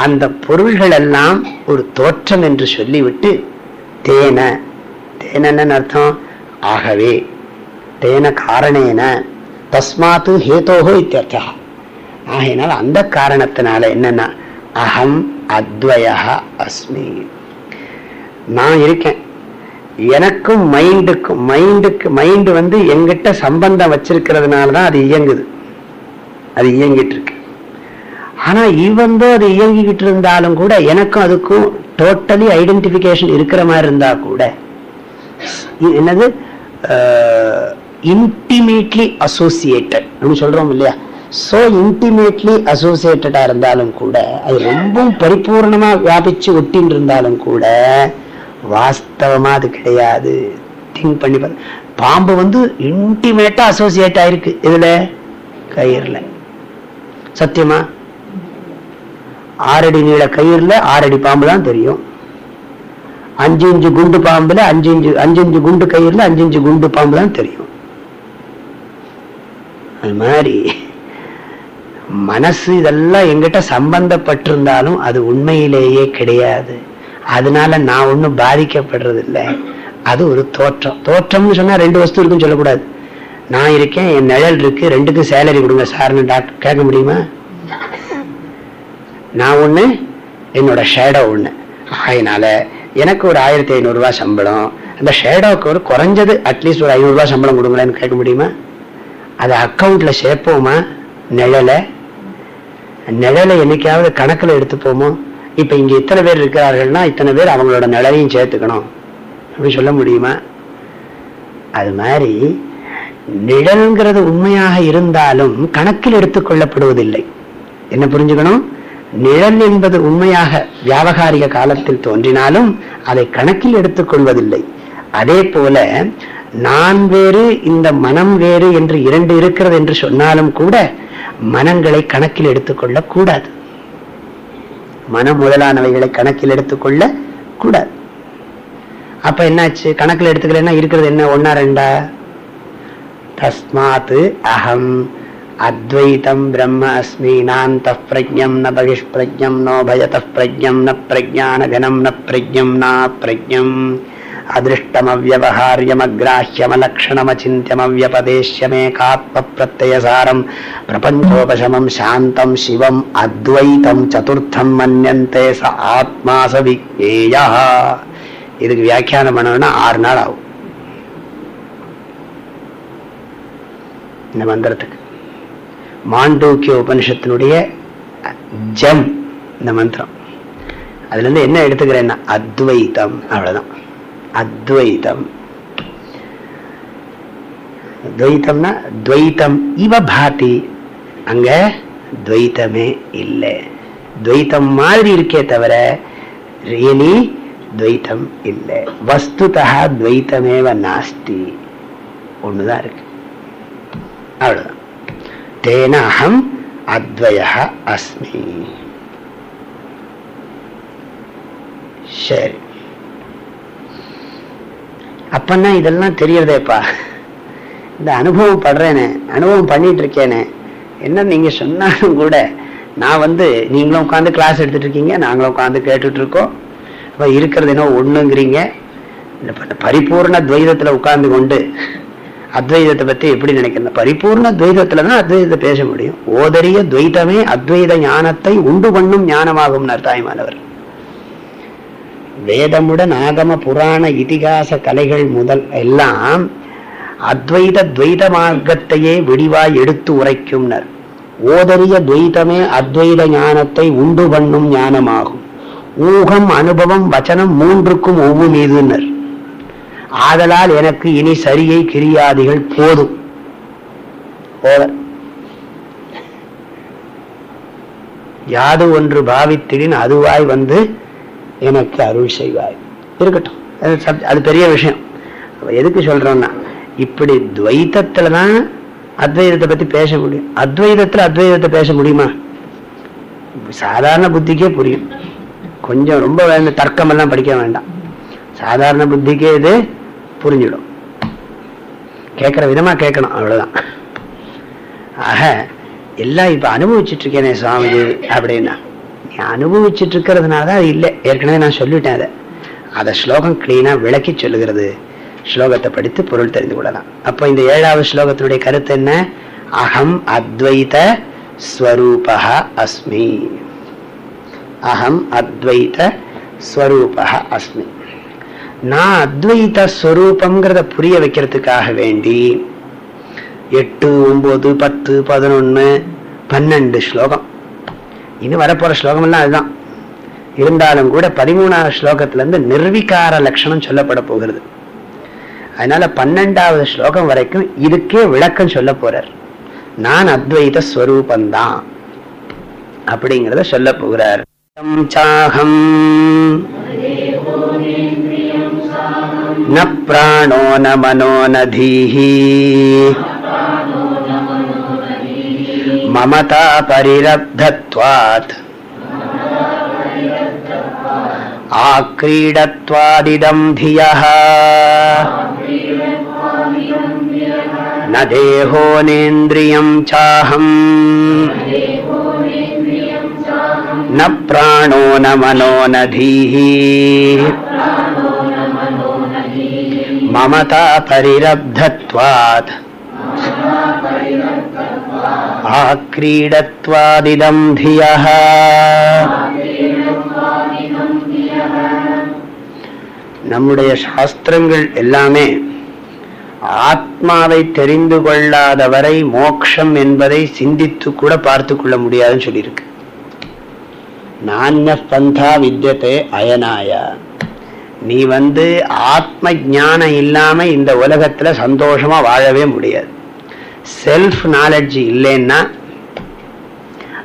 அந்த பொருள்கள் எல்லாம் ஒரு தோற்றம் என்று சொல்லிவிட்டு தேன தேனன்னு அர்த்தம் ஆகவே தேன காரணேன தஸ்மாத்து ஹேதோகோ இத்தியர்த்தா. ஆகையினால் அந்த காரணத்தினால என்னன்னா அகம் அத்வயா அஸ்மி. நான் இருக்கேன். எனக்கும் மைண்டுக்கும் மைண்டுக்கு மைண்டு வந்து எங்கிட்ட சம்பந்தம் வச்சிருக்கிறதுனால தான் அது இயங்குது. அது இயங்கிட்டு இருக்கு ஆனா இவந்தோ அது இயங்கிக்கிட்டு இருந்தாலும் கூட எனக்கும் அதுக்கும் டோட்டலி ஐடென்டிபிகேஷன் இருக்கிற மாதிரி இருந்தா கூட என்னது? இன்டிமேட்லி அசோசியேட்டட் அப்படின்னு சொல்றோம் இல்லையா? சோ இன்டிமேட்லி அசோசியேட்டடா இருந்தாலும் கூட அது ரொம்ப பரிபூர்ணமா வியாபிச்சு ஒட்டின்னு இருந்தாலும் கூட வாஸ்தவமா அது கிடையாது. திங்க் பண்ணி பாரு. பாம்பு வந்து இன்டிமேட்டா அசோசியேட் ஆயிருக்கு. இதுல கயிறுல. சத்தியமா? ஆறடி நீள கயிறுல ஆறடி பாம்பு தான் தெரியும். அஞ்சு இஞ்சு குண்டு பாம்புல அஞ்சு இஞ்சு அஞ்சு இஞ்சு குண்டு கயிறுல அஞ்சு இஞ்சு குண்டு பாம்பு தான் தெரியும். அது மாதிரி மனசு இதெல்லாம் எங்கிட்ட சம்பந்தப்பட்டிருந்தாலும் அது உண்மையிலேயே கிடையாது. அதனால நான் ஒன்றும் பாதிக்கப்படுறது இல்லை அது ஒரு தோற்றம். தோற்றம்னு சொன்னா ரெண்டு வஸ்து இருக்குன்னு சொல்லக்கூடாது. நான் இருக்கேன் என் நிழல் இருக்கு ரெண்டுக்கும் சேலரி கொடுங்க சார்னு டாக்டர் கேட்க முடியுமா? நான் ஒன்று என்னோட ஷேடோ ஒன்று அதனால எனக்கு ஒரு ஆயிரத்தி ஐநூறுரூவா சம்பளம். அந்த ஷேடோவுக்கு ஒரு குறைஞ்சது அட்லீஸ்ட் ஒரு ஐநூறு சம்பளம் கொடுங்களேன்னு கேட்க முடியுமா? அதை அக்கௌண்ட்ல சேர்ப்போமா? நிழலை? நிழலை என்னைக்காவது கணக்குல எடுத்துப்போமோ? இப்ப இங்க இத்தனை பேர் இருக்கிறார்கள்னா இத்தனை பேர் அவங்களோட நிழலையும் சேர்த்துக்கணும். அப்படி சொல்ல முடியுமா? அது மாதிரி நிழல்ங்கிறது உண்மையாக இருந்தாலும் கணக்கில் எடுத்துக் கொள்ளப்படுவதில்லை. என்ன புரிஞ்சுக்கணும்? நிழல் என்பது உண்மையாக வியாபகாரிக காலத்தில் தோன்றினாலும் அதை கணக்கில் எடுத்துக் கொள்வதில்லை. அதே போல நான் வேறு இந்த மனம் வேறு என்று இரண்டு இருக்கிறது என்று சொன்னாலும் கூட மனங்களை கணக்கில் எடுத்துக்கொள்ள கூடாது. மனம் முதலானவைகளை கணக்கில் எடுத்துக்கொள்ள கூடாது அப்ப என்னாச்சு? கணக்கில் எடுத்துக்கலன்னா இருக்கிறது என்ன? ஒன்னா ரெண்டா? தஸ்மாத் அகம் அத்வைதம் பிரம்ம அஸ்மி. நாந்த பிரஜம் ந பகிஷ்பிரஜம் நோ பயத பிரஜம் ந பிரஜானகனம் ந பிரஜம் நா பிரஜம் अदृष्टमव्यवहार्यमग्राह्यमलक्षणमचिन्त्यमव्यपदेश्यमेकात्म प्रत्ययसारम् प्रपञ्चोपशमम् शान्तम् शिवम् अद्वैतम् चतुर्थम् मन्यन्ते स आत्मा स विज्ञेयः இதுக்கு வியாக்கியானம் பண்ணணும்னா ஆறு நாள் ஆகும் இந்த மந்திரத்துக்கு மாண்டூக்கிய உபனிஷத்தினுடைய ஜம் இந்த மந்திரம் அதுல இருந்து என்ன எடுத்துக்கிறேன்னா அத்வைத்தம் அவ்வளவுதான் அத்வைதம். துவைத்தம்னா துவைத்தம். இவ பாதி அங்க துவைத்தமே இல்லை. துவைத்தம் மாதிரி இருக்கே தவிர ரியலி துவைத்தம் இல்லை. வஸ்துதா துவைத்தமேவ நாஸ்தி. ஒண்ணுதான் இருக்கு. அவ்வளவுதான். தேன அகம் அத்வய அஸ்மி. சரி. அப்பந்தான் இதெல்லாம் தெரியறதேப்பா. இந்த அனுபவம் படுறேனே அனுபவம் பண்ணிட்டு இருக்கேனே என்ன நீங்க சொன்னாலும் கூட நான் வந்து நீங்களும் உட்காந்து கிளாஸ் எடுத்துட்டு இருக்கீங்க நாங்களும் உட்காந்து கேட்டுட்டு இருக்கோம் அப்ப இருக்கிறது என்ன ஒண்ணுங்கிறீங்க? இந்த பரிபூர்ண துவைதத்துல உட்கார்ந்து கொண்டு அத்வைதத்தை பத்தி எப்படி நினைக்கிறேன் பரிபூர்ண துவைதத்துல தான் அத்வைதத்தை பேச முடியும். ஓதரிய துவைதமே அத்வைத ஞானத்தை உண்டு பண்ணும் ஞானமாகும் தாய்மானவர் வேதமுடன் ஆகம புராண இதிகாச கலைகள் முதல் எல்லாம் அத்வைத துவைத மார்க்கத்தையே விடிவாய் எடுத்து உரைக்கும்னர். ஓதறிய துவைதமே அத்வைத ஞானத்தை உண்டு பண்ணும் ஞானமாகும். ஊகம் அனுபவம் வச்சனம் மூன்றுக்கும் ஒவ்வு மீதுனர் ஆதலால் எனக்கு இனி சரியை கிரியாதிகள் போதும். ஓவர் யாது ஒன்று பாவித்திடின் அதுவாய் வந்து எனக்கு அருள் செய்வாய். இருக்கட்டும். அது சப்- அது பெரிய விஷயம். எதுக்கு சொல்றோம்னா இப்படி துவைத்தத்துல தான் அத்வைதத்தை பத்தி பேச முடியும். அத்வைதத்துல அத்வைதத்தை பேச முடியுமா? சாதாரண புத்திக்கே புரியும். கொஞ்சம் ரொம்ப வேண்ட தர்க்கம் எல்லாம் படிக்க வேண்டாம். சாதாரண புத்திக்கே இது புரிஞ்சிடும். கேட்கிற விதமா கேட்கணும் அவ்வளவுதான். ஆக எல்லாம் இப்ப அனுபவிச்சுட்டு இருக்கேனே சுவாமி அப்படின்னா. அனுபவிச்சுட்டு இருக்கிறதுனால தான் அது இல்லை. ஏற்கனவே நான் சொல்லிட்டேன் அதை. அதை ஸ்லோகம் கிளீனாக விளக்கி சொல்லுகிறது. ஸ்லோகத்தை படித்து பொருள் தெரிந்து கொள்ளலாம். அப்போ இந்த ஏழாவது ஸ்லோகத்தினுடைய கருத்து என்ன? அகம் அத்வைத ஸ்வரூபா அஸ்மி. அகம் அத்வைத ஸ்வரூபா அஸ்மி. நான் அத்வைத ஸ்வரூபம்ங்கிறத புரிய வைக்கிறதுக்காக வேண்டி எட்டு ஒன்பது பத்து பதினொன்று பன்னெண்டு ஸ்லோகம். இன்னும் வரப்போற ஸ்லோகம் எல்லாம் அதுதான். இருந்தாலும் கூட பதிமூணாவது ஸ்லோகத்துல இருந்து நிர்விகார லட்சணம் சொல்லப்பட போகிறது. அதனால பன்னெண்டாவது ஸ்லோகம் வரைக்கும் இதுக்கே விளக்கம் சொல்ல போறார். நான் அத்வைத ஸ்வரூபந்தான் அப்படிங்கிறத சொல்ல போகிறார். தம் சாகம். ந பிராணோ ந மனோ ந ममता परिरब्धत्वात्। आक्रीडत्वादिदं धियः न देहो नेन्द्रियं चाहम्। न प्राणो न मनो न धीः। ममता परिरब्धत्वात्। आक्रीडत्वादिदम् धियः நம்முடைய சாஸ்திரங்கள் எல்லாமே ஆத்மாவை தெரிந்து கொள்ளாதவரை மோக்ஷம் என்பதை சிந்தித்து கூட பார்த்து கொள்ள முடியாதுன்னு சொல்லியிருக்கு நான்ய பந்தா வித்தியத்தை அயனாய நீ வந்து ஆத்ம ஞானம் இல்லாம இந்த உலகத்துல சந்தோஷமா வாழவே முடியாது செல்ஃப் நாலெட்ஜ் இல்லைன்னா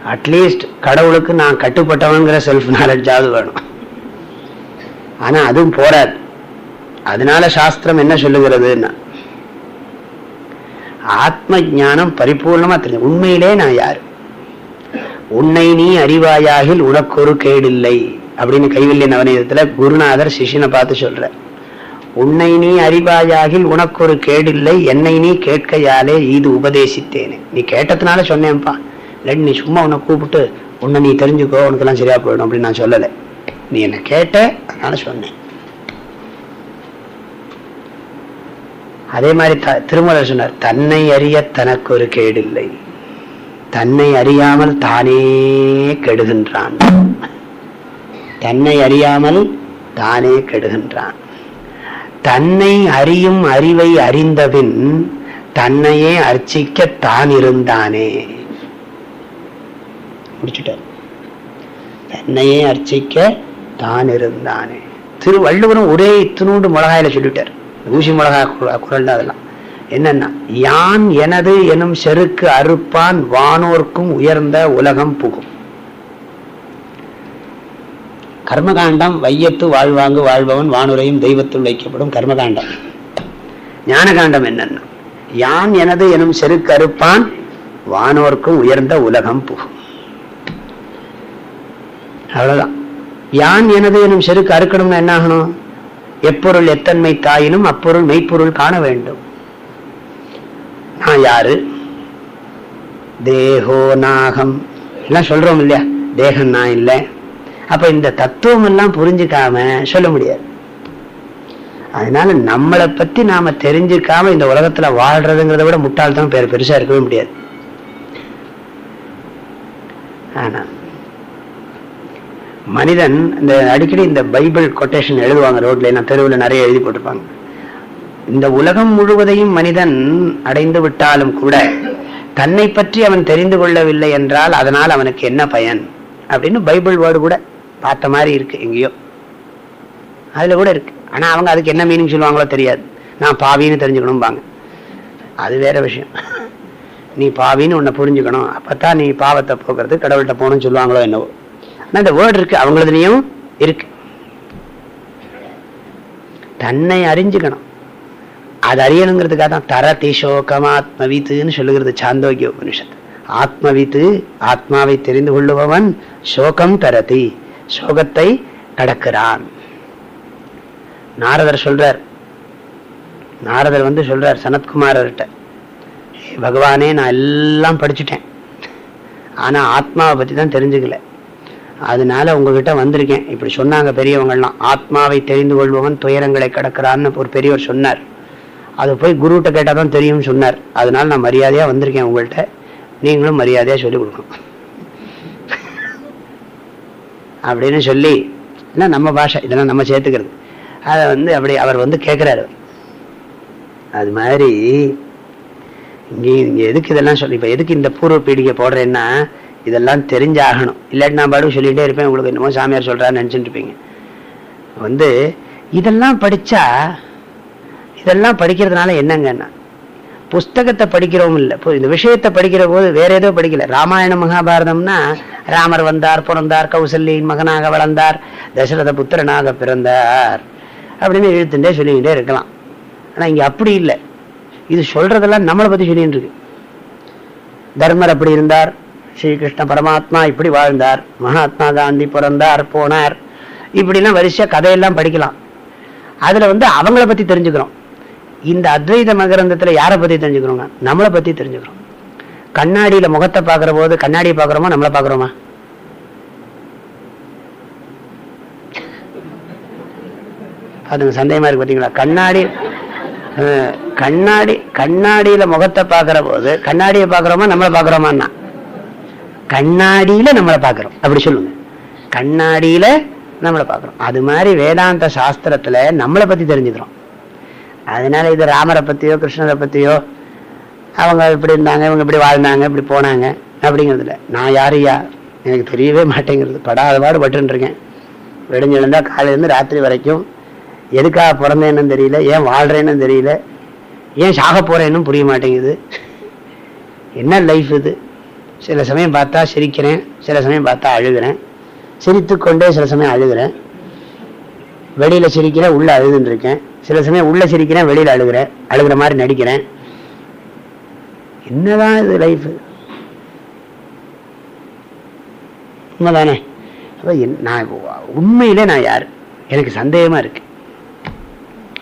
அட்லீஸ்ட் கடவுளுக்கு நான் கட்டுப்பட்டவங்கிற செல்ஃப் நாலெட்ஜாவது வேணும். ஆனா அதுவும் போராது அதனால சாஸ்திரம் என்ன சொல்லுகிறதுன்னா ஆத்ம ஞானம் பரிபூர்ணமா தெரிஞ்சு உண்மையிலே நான் யாரு? உன்னை நீ அறிவாயாகில் உனக்கு ஒரு கேடில்லை அப்படின்னு கைவில்லை நவநீதத்தில் குருநாதர் சிஷியனை பார்த்து சொல்ற உன்னை நீ அறிவாயாகில் உனக்கு ஒரு கேடில்லை என்னை நீ கேட்கையாலே இது உபதேசித்தேனே. நீ கேட்டதுனால சொன்னேன்ப்பா. இல்லாட்டி நீ சும்மா உன்னை கூப்பிட்டு உன்னை நீ தெரிஞ்சுக்கோ உனக்கெல்லாம் சரியா போயிடும் அப்படின்னு நான் சொல்லலை. நீ என்ன கேட்ட அதனால சொன்னேன். அதே மாதிரி திருமலர் சொன்னார் தன்னை அறிய தனக்கு ஒரு கேடில்லை. தன்னை அறியாமல் தானே கெடுகின்றான். தன்னை அறியாமல் தானே கெடுகின்றான். தன்னை அறியும் அறிவை அறிந்தபின் தன்னையே அர்ச்சிக்க தான் இருந்தானே முடிச்சுட்டார். தன்னையே அர்ச்சிக்க தான் இருந்தானே திருவள்ளுவரும் ஒரே இத்தினூண்டு மிளகாயில சொல்லிட்டார். ஊசி மிளகாய் குரல் அதெல்லாம். என்னன்னா யான் எனது எனும் செருக்கு அறுப்பான் வானோர்க்கும் உயர்ந்த உலகம் புகும். கர்மகாண்டம் வையத்து வாழ்வாங்கு வாழ்பவன் வானுரையும் தெய்வத்தில் வைக்கப்படும் கர்மகாண்டம். ஞானகாண்டம் என்னன்னா யான் எனது எனும் செருக்கறுப்பான் வானோர்க்கும் உயர்ந்த உலகம் புகும். அவ்வளவுதான். யான் எனது எனும் செருக்கு அறுக்கணும்னா என்ன ஆகணும் எப்பொருள் எத்தன்மை தாயினும் அப்பொருள் மெய்ப்பொருள் காண வேண்டும். நான் யாரு? தேகோ நாகம். எல்லாம் சொல்றோம் இல்லையா? தேகம் நான் இல்லை. அப்ப இந்த தத்துவம் எல்லாம் புரிஞ்சுக்காம சொல்ல முடியாது. அதனால நம்மளை பத்தி நாம தெரிஞ்சுக்காம இந்த உலகத்துல வாழ்றதுங்கிறத விட முட்டாள்தான் பேர் பெருசா இருக்கவே முடியாது. ஆனா மனிதன் இந்த அடிக்கடி இந்த பைபிள் கொட்டேஷன் எழுதுவாங்க ரோட்ல நான் தெருவில் நிறைய எழுதி போட்டிருப்பாங்க. இந்த உலகம் முழுவதையும் மனிதன் அடைந்து விட்டாலும் கூட தன்னை பற்றி அவன் தெரிந்து கொள்ளவில்லை என்றால் அதனால் அவனுக்கு என்ன பயன்? அப்படின்னு பைபிள் வேர்டு கூட பார்த்த மாதிரி இருக்கு எங்கேயோ. அதுல கூட இருக்கு. ஆனா அவங்க அதுக்கு என்ன மீனிங் சொல்லுவாங்களோ தெரியாது. நான் பாவின்னு தெரிஞ்சுக்கணும்பாங்க. அது வேற விஷயம். நீ பாவின்னு உன்னை புரிஞ்சுக்கணும். அப்பதான் நீ பாவத்தை போக்குறது கடவுள்கிட்ட போகணும்னு சொல்லுவாங்களோ என்னவோ. ஆனால் இந்த வேர்டு இருக்கு. அவங்களதுலேயும் இருக்கு. தன்னை அறிஞ்சுக்கணும். அது அறியணுங்கிறதுக்காக தான் தரதி சோகமாத்மவித்துன்னு சொல்லுகிறது சாந்தோக்கிய உபனிஷத்து ஆத்மவித்து ஆத்மாவை தெரிந்து கொள்ளுபவன் சோகம் தரதி. சோகத்தை கடக்கிறான் நாரதர் சொல்றார். நாரதர் வந்து சொல்றார் சனத்குமாரர்கிட்ட பகவானே நான் எல்லாம் படிச்சுட்டேன். ஆனா ஆத்மாவை பத்தி தான் தெரிஞ்சுக்கல. அதனால உங்ககிட்ட வந்திருக்கேன். இப்படி சொன்னாங்க பெரியவங்கள்லாம். ஆத்மாவை தெரிந்து கொள்பவன் துயரங்களை கடக்கிறான்னு ஒரு பெரியவர் சொன்னார். அது போய் குருகிட்ட கேட்டால் தான் தெரியும்னு சொன்னார். அதனால நான் மரியாதையாக வந்திருக்கேன் உங்கள்கிட்ட நீங்களும் மரியாதையாக சொல்லிக் கொடுக்கணும். அப்படின்னு சொல்லி என்ன நம்ம பாஷை இதெல்லாம் நம்ம சேர்த்துக்கிறது. அதை வந்து அப்படி அவர் வந்து கேட்குறாரு அது மாதிரி இங்கே இங்கே எதுக்கு இதெல்லாம் சொல்லி இப்போ எதுக்கு இந்த பூர்வ பீடிகை போடுறேன்னா இதெல்லாம் தெரிஞ்சாகணும். இல்லாட்டி நான் பாடும் சொல்லிகிட்டே இருப்பேன் உங்களுக்கு என்னமோ சாமியார் சொல்கிறான்னு நினச்சிட்டு இருப்பீங்க. வந்து இதெல்லாம் படித்தா இதெல்லாம் படிக்கிறதுனால என்னங்கன்னா புஸ்தகத்தை படிக்கிறோம் இல்லை. இந்த விஷயத்தை படிக்கிற போது வேற ஏதோ படிக்கல. ராமாயண மகாபாரதம்னா ராமர் வந்தார் பிறந்தார் கௌசல்யின் மகனாக வளர்ந்தார் தசரத புத்திரனாக பிறந்தார் அப்படின்னு எழுத்துட்டே சொல்லிக்கிட்டே இருக்கலாம். ஆனா இங்க அப்படி இல்லை. இது சொல்றதெல்லாம் நம்மளை பத்தி சொல்லிட்டு இருக்கு. தர்மர் அப்படி இருந்தார் ஸ்ரீகிருஷ்ண பரமாத்மா இப்படி வாழ்ந்தார் மகாத்மா காந்தி பிறந்தார் போனார். இப்படிலாம் வரிசையா கதையெல்லாம் படிக்கலாம். அதுல வந்து அவங்கள பத்தி தெரிஞ்சுக்கிறோம். இந்த அத்வைத மகரந்தத்துல யாரை பத்தி தெரிஞ்சுக்கிறோங்க? நம்மளை பத்தி தெரிஞ்சுக்கிறோம். கண்ணாடியில முகத்தை பார்க்குற போது கண்ணாடியை பார்க்குறோமா நம்மளை பாக்குறோமா அதுங்க சந்தேகமா இருக்கு பாத்தீங்களா? கண்ணாடி கண்ணாடி கண்ணாடியில முகத்தை பார்க்குற போது கண்ணாடியை பாக்குறோமா நம்மளை பாக்குறோமான்னா கண்ணாடியில நம்மளை பாக்குறோம் அப்படி சொல்லுங்க. கண்ணாடியில நம்மளை பாக்குறோம் அது மாதிரி வேதாந்த சாஸ்திரத்துல நம்மளை பத்தி தெரிஞ்சுக்கிறோம். அதனால இது ராமரை பற்றியோ கிருஷ்ணரை பற்றியோ அவங்க இப்படி இருந்தாங்க இவங்க இப்படி வாழ்ந்தாங்க இப்படி போனாங்க அப்படிங்கிறதுல நான் யாரையா எனக்கு தெரியவே மாட்டேங்கிறது. படாத பாடு பட்டுருக்கேன் இருக்கேன். காலையிலேருந்து ராத்திரி வரைக்கும் எதுக்காக பிறந்தேன்னு தெரியல ஏன் வாழ்கிறேன்னு தெரியல ஏன் சாக போகிறேன்னு புரிய மாட்டேங்குது. என்ன லைஃப் இது? சில சமயம் பார்த்தா சிரிக்கிறேன் சில சமயம் பார்த்தா அழுகிறேன். சிரித்து கொண்டே சில சமயம் அழுகிறேன். வெளியில சிரிக்கிறேன் உள்ள அழுதுன்னு இருக்கேன். சில சமயம் உள்ள சிரிக்கிறேன் வெளியில அழுகிறேன். அழுகிற மாதிரி நடிக்கிறேன். என்னதான் இது லைஃப் உண்மைதானே? அப்ப நான் உண்மையிலே நான் யார்? எனக்கு சந்தேகமா இருக்கு.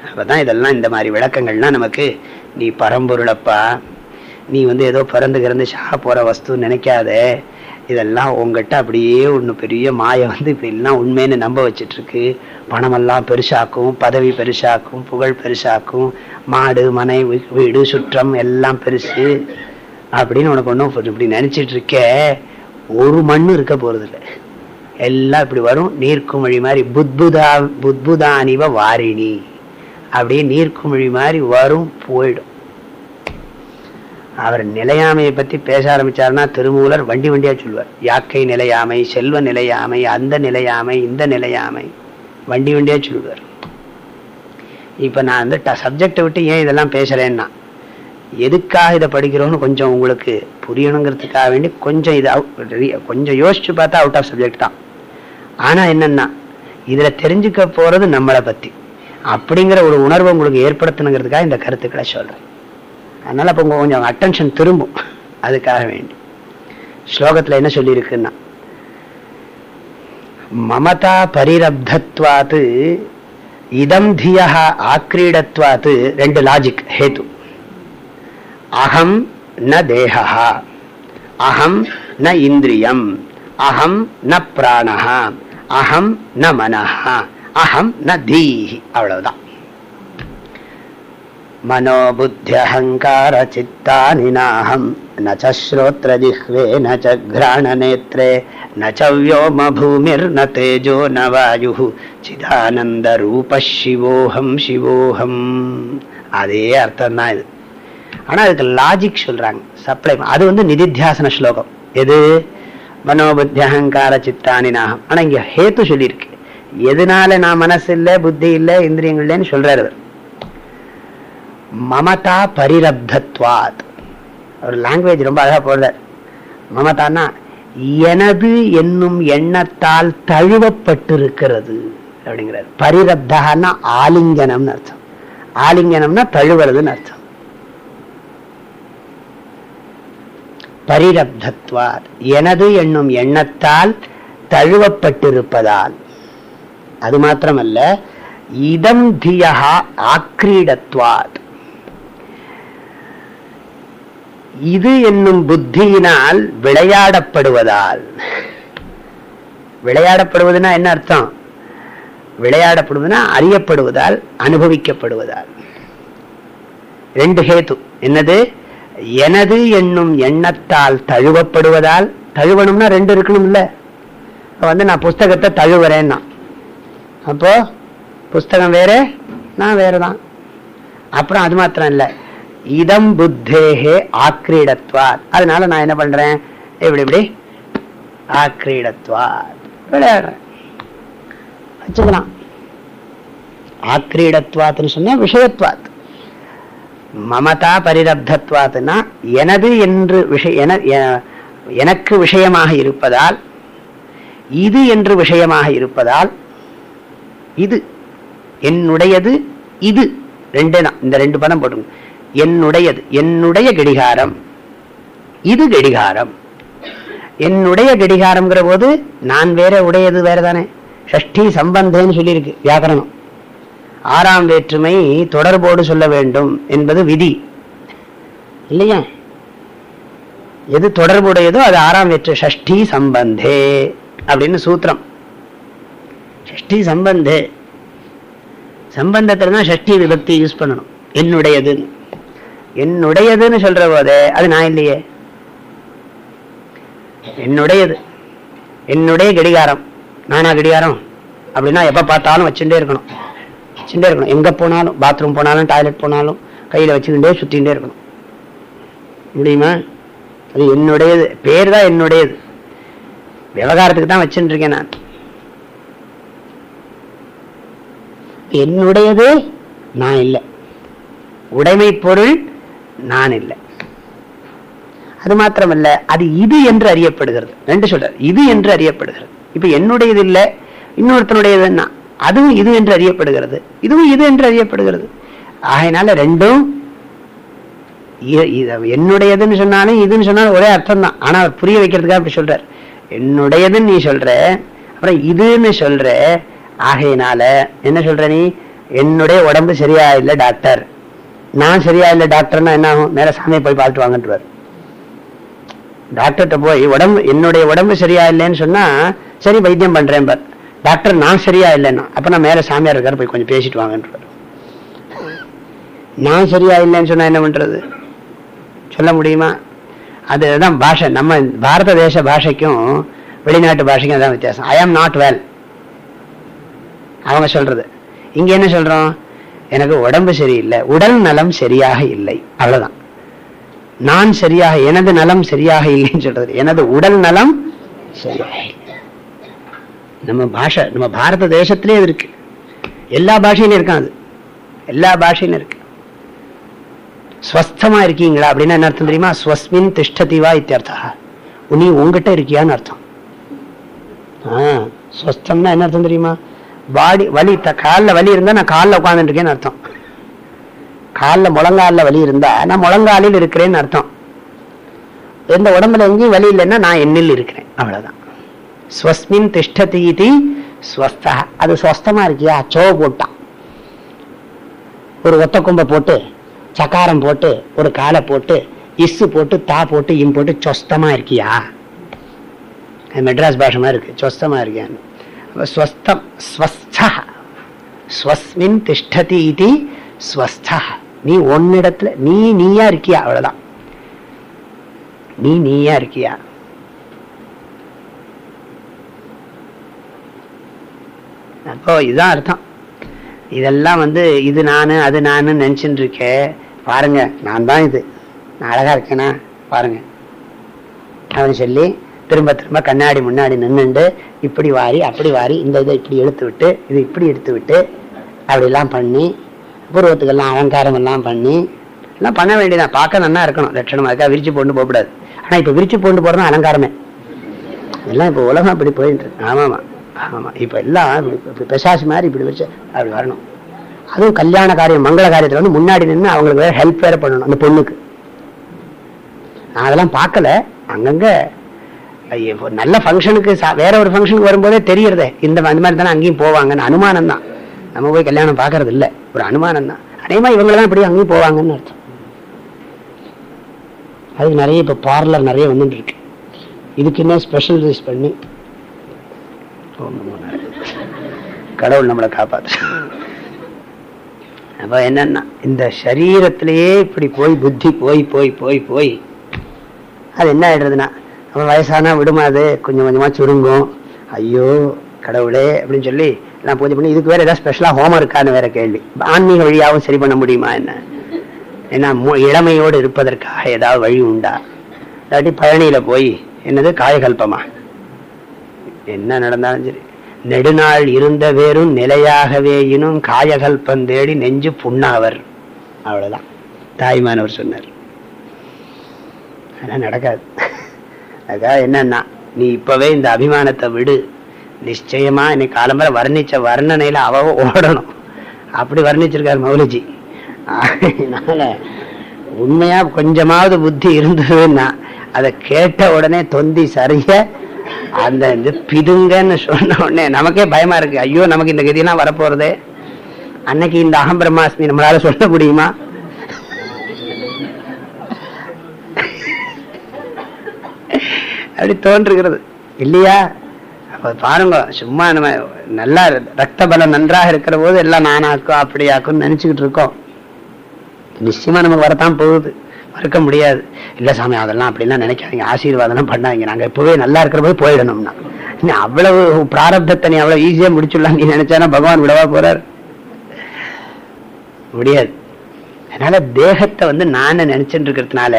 அப்பதான் இதெல்லாம் இந்த மாதிரி விளக்கங்கள்லாம் நமக்கு நீ பரம்பொருளப்பா. நீ வந்து ஏதோ பிறந்து கிறந்து சாக போற வஸ்து நினைக்காத. இதெல்லாம் உங்ககிட்ட அப்படியே ஒன்று பெரிய மாயை வந்து இப்போ எல்லாம் உண்மைன்னு நம்ப வச்சிட்ருக்கு. பணமெல்லாம் பெருசாக்கும் பதவி பெருசாக்கும் புகழ் பெருசாக்கும் மாடு மனை வீ- வீடு சுற்றம் எல்லாம் பெருசு அப்படின்னு உனக்கு ஒன்றும் இப்படி நினச்சிட்டு இருக்க ஒரு மண்ணு இருக்க போகிறதில்ல இல்லை எல்லாம் இப்படி வரும் நீர்க்குமிழி மாதிரி புத்புதா புத்புதானிவ வாரிணி அப்படியே நீர்க்குமிழி மாதிரி வரும் போயிடும். அவர் நிலையாமையை பத்தி பேச ஆரம்பிச்சாருன்னா திருமூலர் வண்டி வண்டியா சொல்லுவார். யாக்கை நிலையாமை செல்வ நிலையாமை அந்த நிலையாமை இந்த நிலையாமை வண்டி வண்டியா சொல்லுவார். இப்ப நான் வந்து சப்ஜெக்டை விட்டு ஏன் இதெல்லாம் பேசுறேன்னா எதுக்காக இதை படிக்கிறோன்னு கொஞ்சம் உங்களுக்கு புரியணுங்கிறதுக்காக வேண்டி கொஞ்சம் இது கொஞ்சம் யோசிச்சு பார்த்தா அவுட் ஆஃப் சப்ஜெக்ட் தான். ஆனா என்னென்னா இதுல தெரிஞ்சுக்க போறது நம்மளை பத்தி. அப்படிங்கிற ஒரு உணர்வை உங்களுக்கு ஏற்படுத்தணுங்கிறதுக்காக இந்த கருத்துக்களை சொல்றேன். அதனால அப்போ கொஞ்சம் அட்டென்ஷன் திரும்பும். அதுக்காக வேண்டி. ஸ்லோகத்துல என்ன சொல்லியிருக்குன்னா மமதா பரிரப்தத்வாத்து இதம் தியா ஆக்ரீடத்வாத்து ரெண்டு லாஜிக் ஹேத்து அகம் ந தேகா அகம் ந இந்திரியம் அகம் ந பிராணா அகம் ந மனஹா அகம் ந தீஹி அவ்வளவுதான். மனோ புத்தியஹங்கார சித்தானி நாஹம் ந ச ஸ்ரோத்ரஜிஹ்வே ந ச கிராணநேத்ரே ந ச व्योम பூமிர் ந தேஜோ ந வாயு சிதானந்த ரூப சிவோஹம் சிவோஹம் அதே அர்த்தம் தான் இது ஆனா அதுக்கு லாஜிக் சொல்றாங்க சப்ளை அது வந்து நிதித்தியாசன ஸ்லோகம் எது மனோபுத்தி அகங்கார சித்தானி நாகம் ஆனா இங்க ஹேத்து சொல்லியிருக்கு எதனால நான் மனசு இல்ல புத்தி இல்ல இந்திரியங்கள் இல்லைன்னு சொல்றாரு அவர். மமதா பரிரப்தத்வாத். ஒரு லாங்குவேஜ் ரொம்ப அழகா போடுறார். மமதான்னா எனது என்னும் எண்ணத்தால் தழுவப்பட்டிருக்கிறது அப்படிங்கிறார். பரிரப்தகான்னா ஆலிங்கனம்னு அர்த்தம். ஆலிங்கனம்னா தழுவுறதுன்னு அர்த்தம். பரிரப்தத்வார் எனது என்னும் எண்ணத்தால் தழுவப்பட்டிருப்பதால் அது மாத்திரமல்ல இதம் தியா ஆக்ரீடத்வாத் இது என்னும் புத்தியினால் விளையாடப்படுவதால். விளையாடப்படுவதுன்னா என்ன அர்த்தம்? விளையாடப்படுவதுன்னா அறியப்படுவதால் அனுபவிக்கப்படுவதால். ரெண்டு ஹேத்து. என்னது? எனது என்னும் எண்ணத்தால் தழுவப்படுவதால் தழுவணும்னா ரெண்டு இருக்கணும் இல்ல வந்து நான் புஸ்தகத்தை தழுவுறேன்னா. அப்போ புஸ்தகம் வேற நான் வேறதான். அப்புறம் அது மாத்திரம் இல்ல. இதம் புத்தேகே ஆக்ரீடத்வாத். அதனால நான் என்ன பண்றேன்? எப்படி இப்படி ஆக்ரீடத்வாத். விளையாடுறேன். வச்சுக்கலாம். ஆக்ரீடத்வாத்னு சொன்னா விஷயத்வாத். மமதா பரிரப்தத்வாத்னா எனது என்று விஷய என- எனக்கு விஷயமாக இருப்பதால் இது என்று விஷயமாக இருப்பதால் இது. என்னுடையது இது. ரெண்டு தான் இந்த ரெண்டு பதம் போட்டுங்க என்னுடையது என்னுடைய கடிகாரம். இது கடிகாரம். என்னுடைய கடிகாரம்ங்கிற போது நான் வேற உடையது வேற தானே ஷஷ்டி சம்பந்தேன்னு சொல்லியிருக்கு வியாக்கரணம். ஆறாம் வேற்றுமை தொடர்போடு சொல்ல வேண்டும் என்பது விதி. இல்லையா? எது தொடர்புடையதோ அது ஆறாம் வேற்று ஷஷ்டி சம்பந்தே அப்படின்னு சூத்திரம். ஷஷ்டி சம்பந்தே. சம்பந்தத்துல தான் ஷஷ்டி விபக்தி யூஸ் பண்ணணும். என்னுடையதுன்னு. என்னுடையதுன்னு சொல்ற போதே அது நான் இல்லையே. என்னுடையது. என்னுடைய கடிகாரம். நானா கடிகாரம்? அப்படின்னா எப்ப பார்த்தாலும் வச்சுட்டே இருக்கணும். வச்சுட்டே இருக்கணும். எங்க போனாலும் பாத்ரூம் போனாலும் டாய்லெட் போனாலும் கையில வச்சுக்கிட்டே சுத்திகிட்டே இருக்கணும். முடியுமா? அது என்னுடையது. பேர் தான் என்னுடையது. விவகாரத்துக்கு தான் வச்சுட்டு இருக்கேன் நான். என்னுடையது? நான் இல்லை. உடைமை பொருள் நான் இல்லை அது மாத்திரமல்ல அது இது என்று அறியப்படுகிறது. ரெண்டு சொல்றாரு இது என்று அறியப்படுகிறது. இப்ப என்னுடையது இல்லை இன்னொருத்தனுடையதுன்னா அதுவும் இது என்று அறியப்படுகிறது. இதுவும் இது என்று அறியப்படுகிறது. ஆகையினால ரெண்டும் என்னுடையதுன்னு சொன்னாலும் இதுன்னு சொன்னாலும் ஒரே அர்த்தம் தான் ஆனா அவர் புரிய வைக்கிறதுக்காக அப்படி சொல்றார். என்னுடையதுன்னு நீ சொல்ற அப்புறம் இதுன்னு சொல்ற ஆகையினால என்ன சொல்ற நீ? என்னுடைய உடம்பு சரியா இல்லை டாக்டர். நான் சரியா இல்லை டாக்டர்னா என்ன ஆகும்? மேல சாமியை போய் பார்த்துட்டு வாங்கன்றார் டாக்டர்கிட்ட போய் உடம்பு என்னுடைய உடம்பு சரியா இல்லைன்னு சொன்னா சரி வைத்தியம் பண்றேன் பார் டாக்டர் நான் சரியா இல்லைன்னா அப்ப நான் மேல சாமியார் இருக்காரு போய் கொஞ்சம் பேசிட்டு வாங்கன்றார் நான் சரியா இல்லைன்னு சொன்னா என்ன பண்றது? சொல்ல முடியுமா? அதுதான் பாஷை. நம்ம பாரத தேச பாஷைக்கும் வெளிநாட்டு பாஷைக்கும் அதான் வித்தியாசம். ஐ ஆம் நாட் வெல் அவங்க சொல்றது. இங்க என்ன சொல்றோம்? எனக்கு உடம்பு சரியில்லை உடல் நலம் சரியாக இல்லை அவ்வளவுதான். நான் சரியாக எனது நலம் சரியாக இல்லைன்னு சொல்றது எனது உடல் நலம் சரியாக நம்ம பாஷை நம்ம பாரத தேசத்திலே இருக்கு. எல்லா பாஷையிலும் இருக்கான் அது. எல்லா பாஷையிலும் இருக்கு. ஸ்வஸ்தமா இருக்கீங்களா அப்படின்னா என்ன அர்த்தம் தெரியுமா? ஸ்வஸ்மின் திஷ்டதிவா இத்தியர்த்தா. நீ உங்ககிட்ட இருக்கியான்னு அர்த்தம். ஆஹ் ஸ்வஸ்தம்னா என்ன அர்த்தம் தெரியுமா? பாடி வலி காலில் வலி இருந்தா நான் காலில் உட்காந்துட்டு இருக்கேன்னு அர்த்தம். காலில் முழங்காலில் வலி இருந்தா நான் முழங்காலில் இருக்கிறேன்னு அர்த்தம். எந்த உடம்புல எங்கேயும் வலி இல்லைன்னா நான் எண்ணில் இருக்கிறேன். அவ்வளவுதான். ஸ்வஸ்மின் திஷ்டதி இது ஸ்வஸ்தா அது ஸ்வஸ்தமாக இருக்கியா? சோ போட்டான் ஒரு ஒத்த கொம்பை போட்டு சக்காரம் போட்டு ஒரு காலை போட்டு இஸ்ஸு போட்டு தா போட்டு இம் போட்டு சொஸ்தமா இருக்கியா? அது மெட்ராஸ் பாஷமாக இருக்குது இருக்கு. சொஸ்தமா இருக்கியான்னு. ஸ்வஸ்தம் ஸ்வஸ்தா ஸ்வஸ்மின் திஷ்டதி இது ஸ்வஸ்தா நீ ஒன்னிடத்துல நீ நீயா இருக்கியா? அவ்வளவுதான். நீ நீயா இருக்கியா? அப்போ இதுதான் அர்த்தம். இதெல்லாம் வந்து இது நானு அது நானு நினச்சின்னு இருக்கேன் பாருங்க நான் தான் இது. நான் அழகா இருக்கேனா? பாருங்க. அப்படின்னு சொல்லி திரும்ப திரும்ப கண்ணாடி முன்னாடி நின்றுண்டு இப்படி வாரி அப்படி வாரி இந்த இதை இப்படி எடுத்து விட்டு இது இப்படி எடுத்து விட்டு அப்படிலாம் பண்ணி பூர்வத்துக்கெல்லாம் அலங்காரம் எல்லாம் பண்ணி எல்லாம் பண்ண வேண்டியதான் பார்க்க நல்லா இருக்கணும். லட்சணம் அதுக்காக விரிச்சு போட்டு போகக்கூடாது. ஆனால் இப்போ விரிச்சு போட்டு போறது அலங்காரமே. எல்லாம் இப்போ உலகம் அப்படி போயிட்டு இருக்கு. ஆமாம் ஆமாம் இப்போ எல்லாம் இப்படி மாதிரி இப்படி வச்சு அப்படி வரணும். அதுவும் கல்யாண காரியம் மங்கள காரியத்தில் வந்து முன்னாடி நின்று அவங்களுக்கு வேறு ஹெல்ப் வேறு பண்ணணும் அந்த பொண்ணுக்கு. நான் அதெல்லாம் பார்க்கல. அங்கங்கே நல்ல ஃபங்க்ஷனுக்கு வேற ஒரு ஃபங்க்ஷனுக்கு வரும்போதே தெரியறதே. இந்த அந்த மாதிரி தானே அங்கேயும் போவாங்கன்னு அனுமானம் தான். நம்ம போய் கல்யாணம் பார்க்கறது இல்ல ஒரு அனுமானம் தான். அதேமா இவங்க தான் இப்படி அங்கேயும் போவாங்கன்னு அர்த்தம். அதுக்கு நிறைய இப்போ பார்லர் நிறைய வந்துட்டு இருக்கு இதுக்கு என்ன ஸ்பெஷல் ரிலீஸ் பண்ணி? கடவுள் நம்மளை காப்பாற்று அப்ப என்னன்னா இந்த சரீரத்திலேயே இப்படி போய் புத்தி போய் போய் போய் போய் அது என்ன ஆயிடுறதுன்னா நம்ம வயசானா விடுமாது கொஞ்சம் கொஞ்சமா சுருங்கும். ஐயோ கடவுளே அப்படின்னு சொல்லி நான் பூஜை பண்ணி இதுக்கு வேற ஏதாவது ஸ்பெஷலா ஹோமம் இருக்கான்னு வேற கேள்வி. ஆன்மீக வழியாகவும் சரி பண்ண முடியுமா என்ன? ஏன்னா மு- இளமையோடு இருப்பதற்காக ஏதாவது வழி உண்டா? இல்லாட்டி பழனியில போய் என்னது காயகல்பமா என்ன நடந்தாலும் சரி. நெடுநாள் இருந்த வேறும் நிலையாகவே இனும் காயகல்பம் தேடி நெஞ்சு புண்ணாவர். அவ்வளவுதான். தாய்மானவர் சொன்னார். அதெல்லாம் நடக்காது. அதுக்காக என்னன்னா நீ இப்பவே இந்த அபிமானத்தை விடு. நிச்சயமா இன்னைக்கு காலம்பர வர்ணிச்ச வர்ணனையில அவ ஓடணும். அப்படி வர்ணிச்சிருக்காரு மௌலிஜி. அதனால உண்மையா கொஞ்சமாவது புத்தி இருந்ததுன்னா அதை கேட்ட உடனே தொந்தி சரிய அந்த இது பிதுங்கன்னு சொன்ன உடனே நமக்கே பயமா இருக்கு. ஐயோ நமக்கு இந்த கதியெல்லாம் வரப்போறதே. அன்னைக்கு இந்த அகம் பிரம்மாஸ்மி நம்மளால சொல்ல முடியுமா? அப்படி தோன்றுகிறது. இல்லையா? அப்ப பாருங்க சும்மா நம்ம நல்லா ரத்த பலம் நன்றாக இருக்கிற போது எல்லாம் நானாக்கும் அப்படியாக்கும் நினச்சிக்கிட்டு இருக்கோம். நிச்சயமா நமக்கு வரத்தான் போகுது. மறுக்க முடியாது. இல்ல சாமி அதெல்லாம் அப்படிலாம் நினைக்காதீங்க. ஆசீர்வாதம்லாம் பண்ணாதீங்க. நாங்க இப்போவே நல்லா இருக்கிற போது போயிடணும்னா. நீ அவ்வளவு பிராரப்தத்தை நீ அவ்வளவு ஈஸியா முடிச்சுடலாம் நீ நினைச்சானா பகவான் விடவா போறார்? முடியாது. அதனால தேகத்தை வந்து நான் நினைச்சுட்டு இருக்கிறதுனால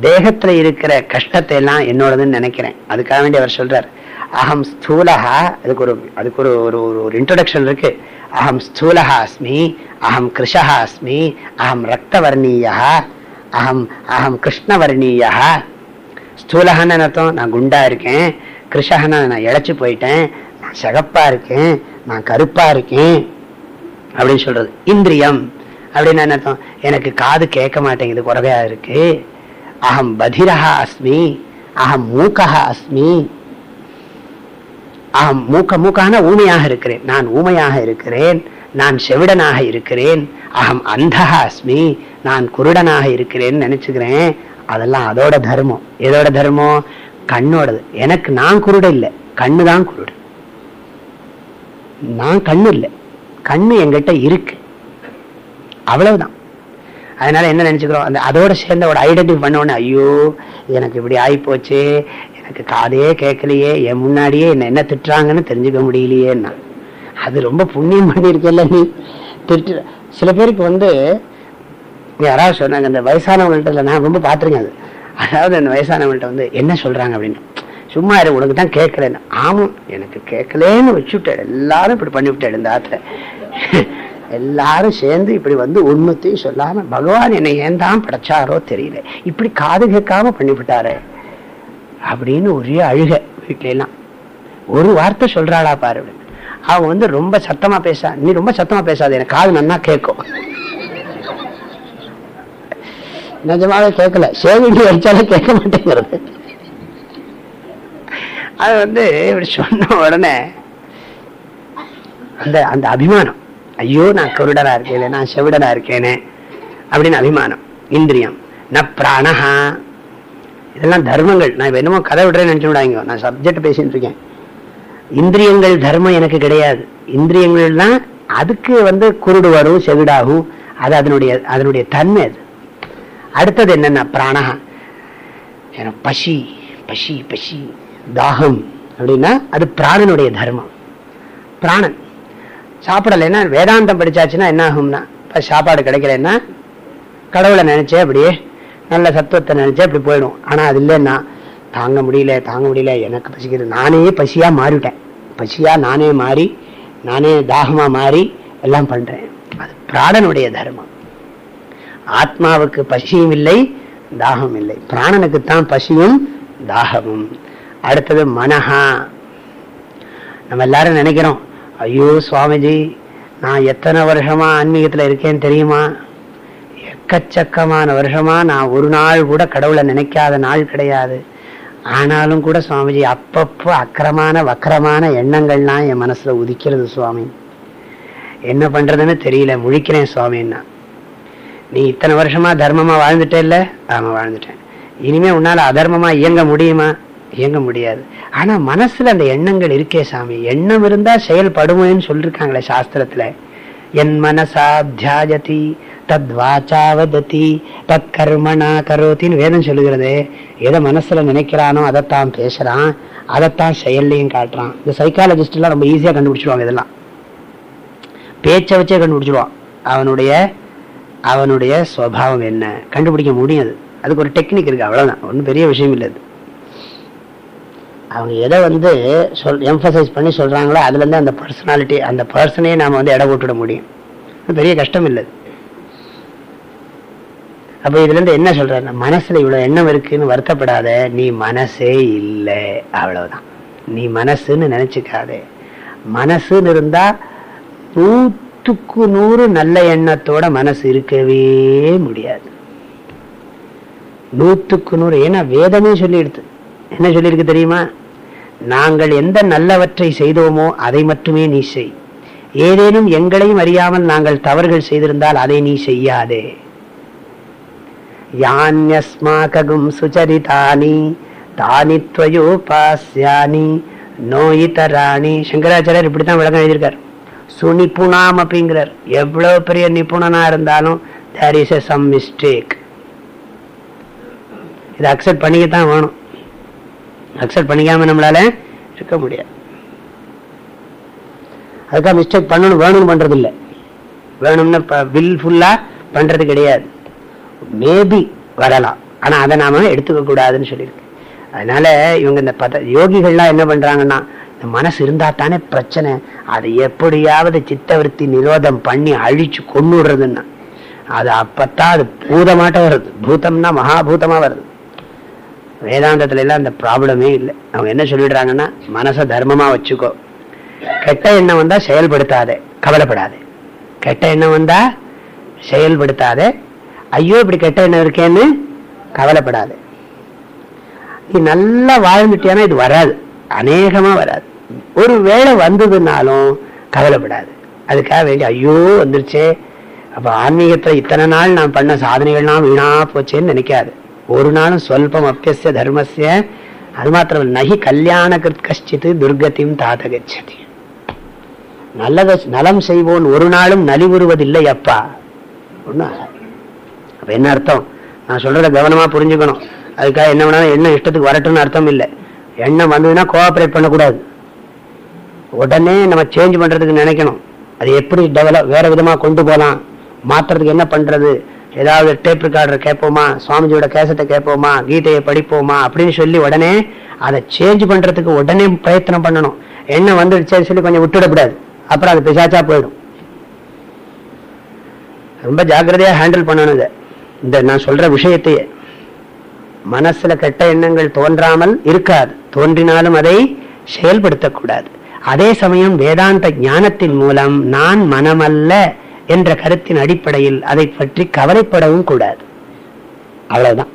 தேகத்துல இருக்கிற கஷ்டத்தை எல்லாம் என்னோடதுன்னு நினைக்கிறேன். அதுக்காக வேண்டி அவர் சொல்றார். அகம் ஸ்தூலஹா அதுக்கு ஒரு அதுக்கு ஒரு ஒரு ஒரு இன்ட்ரொடக்ஷன் இருக்கு. அகம் ஸ்தூலஹா அஸ்மி அகம் கிருஷஹா அஸ்மி அகம் ரத்தவர்ணீயா அகம் அகம் கிருஷ்ணவர்ணீயா ஸ்தூலஹான்னு அர்த்தம்? நான் குண்டா இருக்கேன். கிருஷஹனா நான் இழைச்சி போயிட்டேன். நான் சகப்பா இருக்கேன். நான் கருப்பா இருக்கேன். அப்படின்னு சொல்றது. இந்திரியம். அப்படின்னு என்ன அர்த்தம்? எனக்கு காது கேட்க மாட்டேங்குது குறைவையா இருக்கு. அகம் பதிரஹா அஸ்மி அகம் மூக்கஹா அஸ்மி அகம் மூக்க மூக்கான ஊமையாக இருக்கிறேன் நான் ஊமையாக இருக்கிறேன் நான் செவிடனாக இருக்கிறேன் அகம் அந்தகா அஸ்மி நான் குருடனாக இருக்கிறேன்னு நினைச்சுக்கிறேன். அதெல்லாம் அதோட தர்மம். எதோட தர்மம்? கண்ணோடது. எனக்கு நான் குருட இல்லை கண்ணு தான் குருடு. நான் கண்ணு இல்லை கண்ணு எங்கிட்ட இருக்கு. அவ்வளவுதான். அதனால என்ன நினைச்சுக்கிறோம்? அந்த அதோட சேர்ந்த ஒரு ஐடென்டிஃபை பண்ண ஐயோ எனக்கு இப்படி ஆகிப்போச்சு எனக்கு காதே கேட்கலையே என் முன்னாடியே என்ன என்ன திட்டுறாங்கன்னு தெரிஞ்சுக்க முடியலையேன்னா. அது ரொம்ப புண்ணியம் பண்ணியிருக்கல நீ. திட்டு சில பேருக்கு வந்து யாராவது சொன்னாங்க இந்த வயசானவங்கள்ட்ட நான் ரொம்ப பார்த்துருக்கேன் அது. அதாவது அந்த வயசானவங்கள்ட்ட வந்து என்ன சொல்றாங்க அப்படின்னு. சும்மா இரு உனக்கு தான் கேட்கலன்னு ஆமாம் எனக்கு கேட்கலேன்னு வச்சுவிட்டேன். எல்லாரும் இப்படி பண்ணிவிட்டேன் இந்த ஆத்துல. எல்லாரும் சேர்ந்து இப்படி வந்து உண்மத்தையும் சொல்லாம பகவான் என்னை ஏன் தான் படைச்சாரோ தெரியல. இப்படி காது கேட்காம பண்ணிவிட்டாரு அப்படின்னு ஒரே அழுக வீட்டுல எல்லாம் ஒரு வார்த்தை சொல்றாளா பாரு. அவன் வந்து ரொம்ப சத்தமா பேசா நீ ரொம்ப சத்தமா பேசாத எனக்கு காது நன்னா கேட்கும் நிஜமாவே கேட்கல சேவிட்டு வச்சாலும் கேட்க மாட்டேங்கிறது. அது வந்து இப்படி சொன்ன உடனே அந்த அந்த அபிமானம். ஐயோ நான் குருடனா இருக்கேனே நான் செவிடனா இருக்கேனே அப்படின்னு அபிமானம் இந்திரியம். ந பிராணஹா. இதெல்லாம் தர்மங்கள். நான் இப்ப என்னமோ கதை விடுறேன்னு நினைச்சு விடாங்க நான் சப்ஜெக்ட் பேசிட்டு இருக்கேன். இந்திரியங்கள் தர்மம் எனக்கு கிடையாது. இந்திரியங்கள்லாம் அதுக்கு வந்து குருடு வரும் செவிடாகும். அது அதனுடைய அதனுடைய தன்மை அது. அடுத்தது என்னன்னா பிராணஹா. எனக்கு பசி பசி பசி தாகம் அப்படின்னா அது பிராணனுடைய தர்மம். பிராணன். சாப்பிடலைன்னா வேதாந்தம் படிச்சாச்சுன்னா என்ன ஆகும்னா? இப்போ சாப்பாடு கிடைக்கலன்னா கடவுளை நினைச்சே அப்படியே நல்ல சத்துவத்தை நினைச்சே அப்படி போயிடும். ஆனா அது இல்லைன்னா தாங்க முடியல தாங்க முடியல எனக்கு பசிக்கிறது நானே பசியா மாறிவிட்டேன். பசியா நானே மாறி நானே தாகமா மாறி எல்லாம் பண்றேன். அது பிராணனுடைய தர்மம். ஆத்மாவுக்கு பசியும் இல்லை தாகம் இல்லை. பிராணனுக்குத்தான் பசியும் தாகமும். அடுத்தது மனஹா. நம்ம எல்லாரும் நினைக்கிறோம் ஐயோ சுவாமிஜி நான் எத்தனை வருஷமா ஆன்மீகத்தில் இருக்கேன்னு தெரியுமா? எக்கச்சக்கமான வருஷமா நான் ஒரு நாள் கூட கடவுளை நினைக்காத நாள் கிடையாது. ஆனாலும் கூட சுவாமிஜி அப்பப்போ அக்கிரமான வக்கரமான எண்ணங்கள்லாம் என் மனசில் உதிக்கிறது சுவாமி. என்ன பண்ணுறதுன்னு தெரியல முழிக்கிறேன் சுவாமின்னா. நீ இத்தனை வருஷமா தர்மமாக வாழ்ந்துட்டே இல்லை ஆமா வாழ்ந்துட்டேன். இனிமேல் உன்னால் அதர்மமாக இயங்க முடியுமா? இயங்க முடியாது. ஆனா மனசுல அந்த எண்ணங்கள் இருக்கே சாமி. எண்ணம் இருந்தா செயல்படுமேன்னு சொல்லிருக்காங்களே சாஸ்திரத்துல. என் மனசா தியாஜதி தத் வாச்சா வததி தத் கர்மணா கரோத்தின்னு வேதம் சொல்லுகிறது. எதை மனசுல நினைக்கிறானோ அதைத்தான் பேசுறான். அதைத்தான் செயல்லையும் காட்டுறான். இந்த சைக்காலஜிஸ்ட் எல்லாம் ரொம்ப ஈஸியா கண்டுபிடிச்சிருவாங்க இதெல்லாம். பேச்சை வச்சே கண்டுபிடிச்சிருவான். அவனுடைய அவனுடைய சுவாவம் என்ன? கண்டுபிடிக்க முடியாது. அதுக்கு ஒரு டெக்னிக் இருக்கு. அவ்வளவுதான். ஒன்றும் பெரிய விஷயம் இல்லை அவங்க எதை வந்து சொல் எம்ஃபசைஸ் பண்ணி சொல்றாங்களோ அதுல இருந்து அந்த பர்சனாலிட்டி அந்த பர்சனையே நாம வந்து இட போட்டுட முடியும் பெரிய கஷ்டம் இல்லை. அப்போ இதுல இருந்து என்ன சொல்றாரு மனசுல இவ்வளவு எண்ணம் இருக்குன்னு வருத்தப்படாத நீ மனசே இல்லை. அவ்வளவுதான். நீ மனசுன்னு நினச்சிக்காதே. மனசுன்னு இருந்தா நூத்துக்கு நூறு நல்ல எண்ணத்தோட மனசு இருக்கவே முடியாது. நூத்துக்கு நூறு. ஏன்னா வேதமே சொல்லிடுது. என்ன சொல்லியிருக்கு தெரியுமா? நாங்கள் எந்த நல்லவற்றை செய்தோமோ அதை மட்டுமே நீ செய். ஏதேனும் எங்களையும் அறியாமல் நாங்கள் தவறுகள் செய்திருந்தால் அதை நீ செய்யாதே. யான்யஸ்மாகும் சுச்சரிதானி தானி துவயோபாஸ்யானி நோயிதராணி. சங்கராச்சாரியர் இப்படித்தான் விளக்கம் எழுதியிருக்கார். சுனிப்புணாம் அப்படிங்கிறார் எவ்வளவு பெரிய நிபுணனா இருந்தாலும் there is a some mistake இதை அக்செப்ட் பண்ணிக்கத்தான் வேணும். அக்செப்ட் பண்ணிக்காம நம்மளால இருக்க முடியாது. அதுக்காக மிஸ்டேக் பண்ணணும் வேணும்னு பண்றது இல்லை வேணும்னு வில் ஃபுல்லா பண்றது கிடையாது. மேபி வரலாம். ஆனா அதை நாம எடுத்துக்க கூடாதுன்னு சொல்லியிருக்கு. அதனால இவங்க இந்த பத யோகிகள்லாம் என்ன பண்றாங்கன்னா இந்த மனசு இருந்தா தானே பிரச்சனை. அதை எப்படியாவது சித்தவருத்தி நிரோதம் பண்ணி அழிச்சு கொண்டு விடுறதுன்னா அது அப்பத்தான் அது பூதமாட்ட வருது. பூதம்னா மகாபூதமா வருது. வேதாந்தத்துல எல்லாம் அந்த ப்ராப்ளமே இல்லை. அவங்க என்ன சொல்லிடுறாங்கன்னா மனசை தர்மமா வச்சுக்கோ. கெட்ட எண்ணம் வந்தா செயல்படுத்தாதே கவலைப்படாதே. கெட்ட எண்ணம் வந்தா செயல்படுத்தாதே. ஐயோ இப்படி கெட்ட எண்ணம் இருக்கேன்னு கவலைப்படாது. நீ நல்லா வாழ்ந்துட்டியானா இது வராது. அநேகமா வராது. ஒரு வேளை வந்ததுனாலும் கவலைப்படாது. அதுக்காக வேண்டி ஐயோ வந்துருச்சே. அப்ப ஆன்மீகத்துல இத்தனை நாள் நான் பண்ண சாதனைகள்லாம் வீணா போச்சேன்னு நினைக்காது. ஒரு நாளும் சொல்பம் அப்பியசிய தர்மசிய அது மாத்திரம் நகி கல்யாண கஷ்டித்து துர்கத்தையும் தாத கச்சதி நல்லத நலம் செய்வோன் ஒரு நாளும் நலிவுறுவதில்லை அப்பா ஒன்றும் அப்ப என்ன அர்த்தம்? நான் சொல்றத கவனமா புரிஞ்சுக்கணும். அதுக்காக என்ன வேணாலும் எண்ணம் இஷ்டத்துக்கு வரட்டும்னு அர்த்தம் இல்லை. எண்ணம் வந்ததுன்னா கோஆப்ரேட் பண்ணக்கூடாது. உடனே நம்ம சேஞ்ச் பண்றதுக்கு நினைக்கணும். அது எப்படி டெவலப் வேற விதமா கொண்டு போகலாம் மாத்துறதுக்கு என்ன பண்றது? ஏதாவது டேப் ரெக்கார்டர் கேட்போமா? சுவாமிஜியோட கேசட்டை கேட்போமா? கீதையை படிப்போமா? அப்படின்னு சொல்லி உடனே அதை சேஞ்ச் பண்றதுக்கு உடனே பிரயத்தனம் பண்ணணும். எண்ணம் வந்துடுச்சேன்னு சொல்லி கொஞ்சம் விட்டுடக்கூடாது. அப்புறம் அது பிசாச்சா போயிடும். ரொம்ப ஜாக்கிரதையா ஹேண்டில் பண்ணணும் இதை. இந்த நான் சொல்ற விஷயத்தையே. மனசுல கெட்ட எண்ணங்கள் தோன்றாமல் இருக்காது. தோன்றினாலும் அதை செயல்படுத்தக்கூடாது. அதே சமயம் வேதாந்த ஞானத்தின் மூலம் நான் மனமல்ல. என்ற கருத்தின் அடிப்படையில் அதை பற்றி கவலைப்படவும் கூடாது. அவ்வளவுதான்.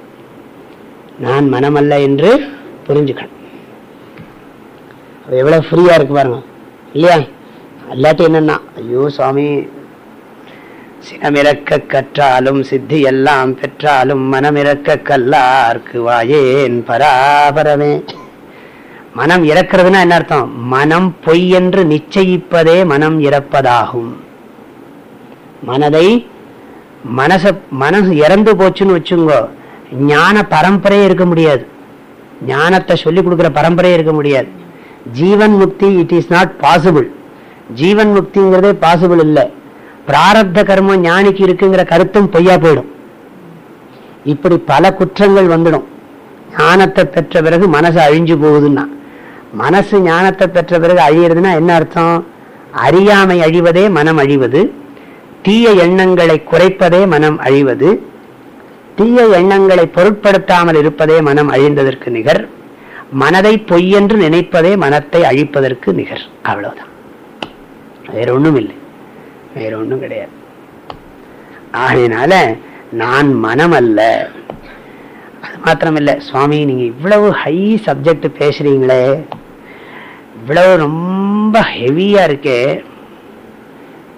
நான் மனமல்ல என்று புரிஞ்சுக்கணும். எவ்வளவு ஃப்ரீயா இருக்கு பாருங்க. இல்லையா? இல்லாட்டி என்னன்னா ஐயோ சுவாமி சினமிறக்க கற்றாலும் சித்தி எல்லாம் பெற்றாலும் மனமிறக்க கல்லார்க்கு வாயேன் பராபரமே. மனம் இறக்கிறதுனா என்ன அர்த்தம்? மனம் பொய் என்று நிச்சயிப்பதே மனம் இறப்பதாகும். மனதை மனச மனசு இறந்து போச்சுன்னு வச்சுங்கோ ஞான பரம்பரையே இருக்க முடியாது. ஞானத்தை சொல்லி கொடுக்குற பரம்பரையே இருக்க முடியாது. ஜீவன் முக்தி இட் இஸ் நாட் பாசிபிள் ஜீவன் முக்திங்கிறதே பாசிபிள் இல்லை. பிராரப்த கர்மம் ஞானிக்கு இருக்குங்கிற கருத்தும் பொய்யா போயிடும். இப்படி பல குற்றங்கள் வந்துடும். ஞானத்தை பெற்ற பிறகு மனசு அழிஞ்சு போகுதுன்னா. மனசு ஞானத்தை பெற்ற பிறகு அழியிறதுன்னா என்ன அர்த்தம்? அறியாமை அழிவதே மனம் அழிவது. தீய எண்ணங்களை குறைப்பதே மனம் அழிவது தீய எண்ணங்களை பொருட்படுத்தாமல் இருப்பதே மனம் அழிந்ததற்கு நிகர் மனதை பொய்யென்று நினைப்பதே மனத்தை அழிப்பதற்கு நிகர். அவ்வளவுதான். வேற ஒண்ணும் இல்லை. வேற ஒண்ணும் கிடையாது. ஆகையினால நான் மனம் அல்ல அது மாத்திரமில்லை. சுவாமி நீங்க இவ்வளவு ஹை சப்ஜெக்ட் பேசுறீங்களே. இவ்வளவு ரொம்ப ஹெவியா இருக்கே.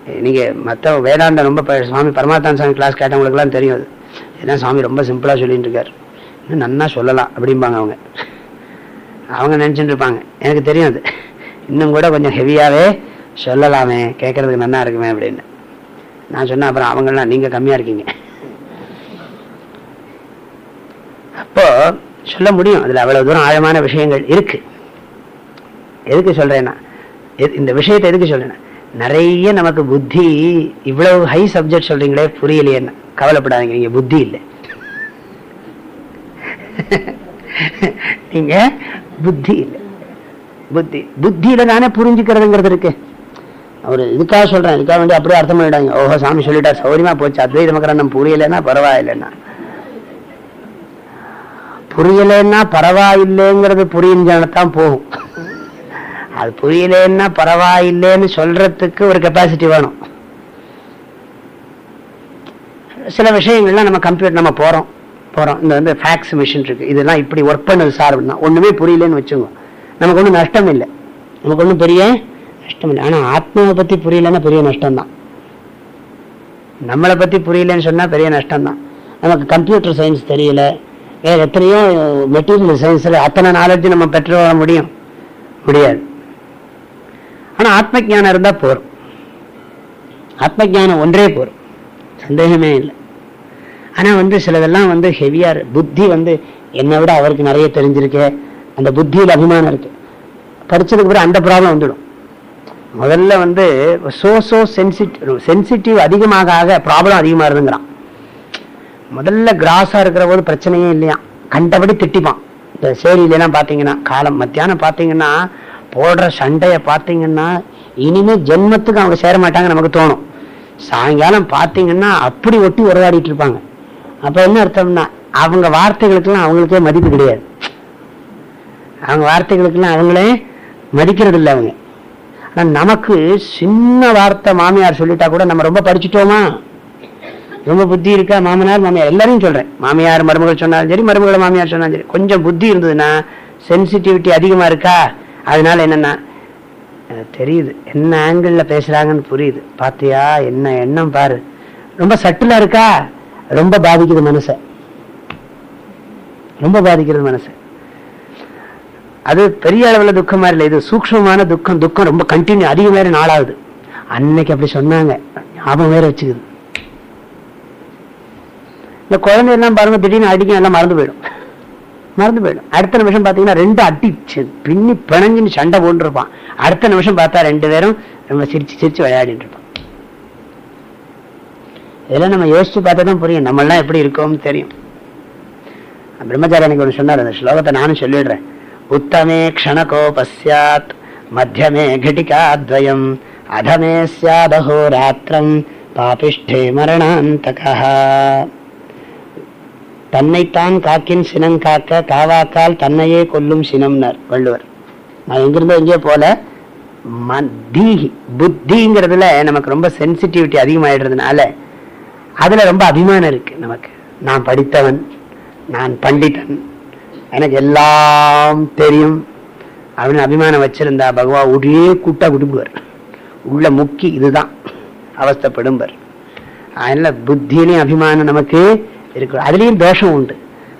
நீங்க மத்த வேதாந்தம் ரொம்ப சுவாமி பரமாத்தான் சாமி கிளாஸ் கேட்டவங்களுக்குலாம் தெரியும் அது. ஏன்னா சுவாமி ரொம்ப சிம்பிளா சொல்லிட்டு இருக்கார் இன்னும் நன்னா சொல்லலாம் அப்படிம்பாங்க அவங்க. அவங்க நினச்சிட்டு இருப்பாங்க எனக்கு தெரியும் அது. இன்னும் கூட கொஞ்சம் ஹெவியாவே சொல்லலாமே கேட்கறதுக்கு நல்லா இருக்குமே அப்படின்னு. நான் சொன்னேன் அப்புறம் அவங்கெல்லாம் நீங்க கம்மியா இருக்கீங்க. அப்போ சொல்ல முடியும். அதுல அவ்வளவு தூரம் ஆழமான விஷயங்கள் இருக்கு. எதுக்கு சொல்றேன்னா எது- இந்த விஷயத்தை எதுக்கு சொல்கிறேன்னா நிறைய நமக்கு புத்தி இவ்வளவு ஹை சப்ஜெக்ட் சொல்றீங்களே புரியலையே கவலைப்படாதீங்க நீங்க புத்தி இல்லை. நீங்க புத்தி இல்லை. புத்தி புத்தியில தானே புரிஞ்சுக்கிறதுங்கிறது இருக்கு. அவர் இதுக்காக சொல்றேன் இதுக்காக வேண்டி அப்படியே அர்த்தம் பண்ணிட்டாங்க ஓஹோ சாமி சொல்லிட்டா சௌரியமா போச்சு. அத்வைத மகரம் புரியலைன்னா பரவாயில்லைன்னா. புரியலைன்னா பரவாயில்லைங்கிறது புரிஞ்சானத்தான் போகும். அது புரியலைன்னா பரவாயில்லைன்னு சொல்றதுக்கு ஒரு கெப்பாசிட்டி வேணும். சில விஷயங்கள்லாம் நம்ம கம்ப்யூட்டர் நம்ம போறோம். போறோம். இந்த வந்து ஃபேக்ஸ் மிஷின் இருக்கு. இதெல்லாம் இப்படி ஒர்க் பண்ணுது சார் அப்படின்னா ஒண்ணுமே புரியலன்னு வச்சுங்க நமக்கு ஒன்றும் நஷ்டம் இல்லை. நமக்கு ஒன்றும் பெரிய நஷ்டம் இல்லை. ஆனால் ஆத்மாவை பற்றி புரியலன்னா பெரிய நஷ்டம் தான் நம்மளை பற்றி புரியலன்னு சொன்னால் பெரிய நஷ்டம் தான் நமக்கு கம்ப்யூட்டர் சயின்ஸ் தெரியல. வேற எத்தனையோ மெட்டீரியல் சயின்ஸில் அத்தனை நாலேஜ் நம்ம பெற்று வர முடியும். முடியாது. ஆனால் ஆத்ம ஞானம் இருந்தால் போகிறோம் ஆத்ம ஜானம் ஒன்றே போகிறோம் சந்தேகமே இல்லை. ஆனால் வந்து சிலதெல்லாம் வந்து ஹெவியாக புத்தி வந்து என்னை விட அவருக்கு நிறைய தெரிஞ்சிருக்கு. அந்த புத்தியில் அபிமானம் இருக்கு. படிச்சதுக்கு பிறகு அந்த ப்ராப்ளம் வந்துடும். முதல்ல வந்து சோ சோ சென்சிட்டிவ் சென்சிட்டிவ் அதிகமாக ஆக ப்ராப்ளம் அதிகமாக இருந்துங்கிறான். முதல்ல கிராஸாக இருக்கிற போது பிரச்சனையே இல்லையா கண்டபடி திட்டிப்பான். இந்த சேரியிலாம் பார்த்தீங்கன்னா காலம் மத்தியானம் பார்த்தீங்கன்னா போடுற சண்டையை பார்த்தீங்கன்னா இனிமே ஜென்மத்துக்கு அவங்க சேர மாட்டாங்க நமக்கு தோணும். சாயங்காலம் பார்த்தீங்கன்னா அப்படி ஒட்டி உறவாடிட்டு இருப்பாங்க. அப்போ என்ன அர்த்தம்னா அவங்க வார்த்தைகளுக்கெல்லாம் அவங்களுக்கே மதிப்பு கிடையாது. அவங்க வார்த்தைகளுக்கெல்லாம் அவங்களே மதிக்கிறது இல்லை அவங்க. ஆனால் நமக்கு சின்ன வார்த்தை மாமியார் சொல்லிட்டா கூட நம்ம ரொம்ப படிச்சுட்டோமா? ரொம்ப புத்தி இருக்கா மாமனார் மாமியார்? எல்லாரையும் சொல்றேன். மாமியார் மருமகள் சொன்னாலும் சரி மருமகள் மாமியார் சொன்னாலும் சரி. கொஞ்சம் புத்தி இருந்ததுன்னா சென்சிட்டிவிட்டி அதிகமா இருக்கா? அதனால என்னன்னா தெரியுது. என்ன ஆங்கிளில் பேசுறாங்கன்னு புரியுது. பார்த்தியா என்ன எண்ணம் பாரு. ரொம்ப சட்டிலா இருக்கா? ரொம்ப பாதிக்குது மனச. ரொம்ப பாதிக்கிறது மனசு. அது பெரிய அளவுல துக்கம் இல்லை. இது சூக்மமான துக்கம். துக்கம் ரொம்ப கண்டினியூ அதிக மாதிரி நாளாகுது. அன்னைக்கு அப்படி சொன்னாங்க. ஞாபகம் வேற வச்சுக்குது. இந்த குழந்தை எல்லாம் பாருங்க திடீர்னு அடிக்க எல்லாம் மறந்து போயிடும். மறந்து போயிடும். அடுத்த நிமிஷம் பார்த்தீங்கன்னா ரெண்டு அட்டி பின்னி பிணைஞ்சின்னு சண்டை போட்டுருப்பான் அடுத்த நிமிஷம் பார்த்தா ரெண்டு பேரும் நம்ம சிரிச்சு சிரிச்சு விளையாடிட்டு இதெல்லாம் நம்ம யோசிச்சு பார்த்தா தான் புரியும். நம்மளாம் எப்படி இருக்கோம்னு தெரியும். பிரம்மச்சாரி எனக்கு ஒன்று சொன்னார். அந்த ஸ்லோகத்தை நானும் சொல்லிடுறேன். உத்தமே க்ஷணகோபஸ்யாத் மத்தியமே கிட்டிகாத்வயம் அதமே சாதகோ ராத்திரம் பாபிஷ்டே மரணாந்தகா தன்னைத்தான் காக்கின் சினம் காக்க காவாக்கால் தன்னையே கொல்லும் சினம்னார் வள்ளுவர். நான் எங்கிருந்தோ எங்கேயோ போல மத்தி புத்திங்கிறதுல நமக்கு ரொம்ப சென்சிட்டிவிட்டி அதிகமாயிடுறதுனால அதுல ரொம்ப அபிமானம் இருக்கு நமக்கு. நான் படித்தவன் நான் பண்டிதன் எனக்கு எல்லாம் தெரியும். அப்படின்னு அபிமானம் வச்சிருந்தா பகவா உள்ளே கூட்டா விடுபடுவார் உள்ள முக்கி இதுதான் அவஸ்தப்படும்பர். அதனால புத்தியிலையும் அபிமானம் நமக்கு இருக்கு அதுலயும் தோஷம் உண்டு.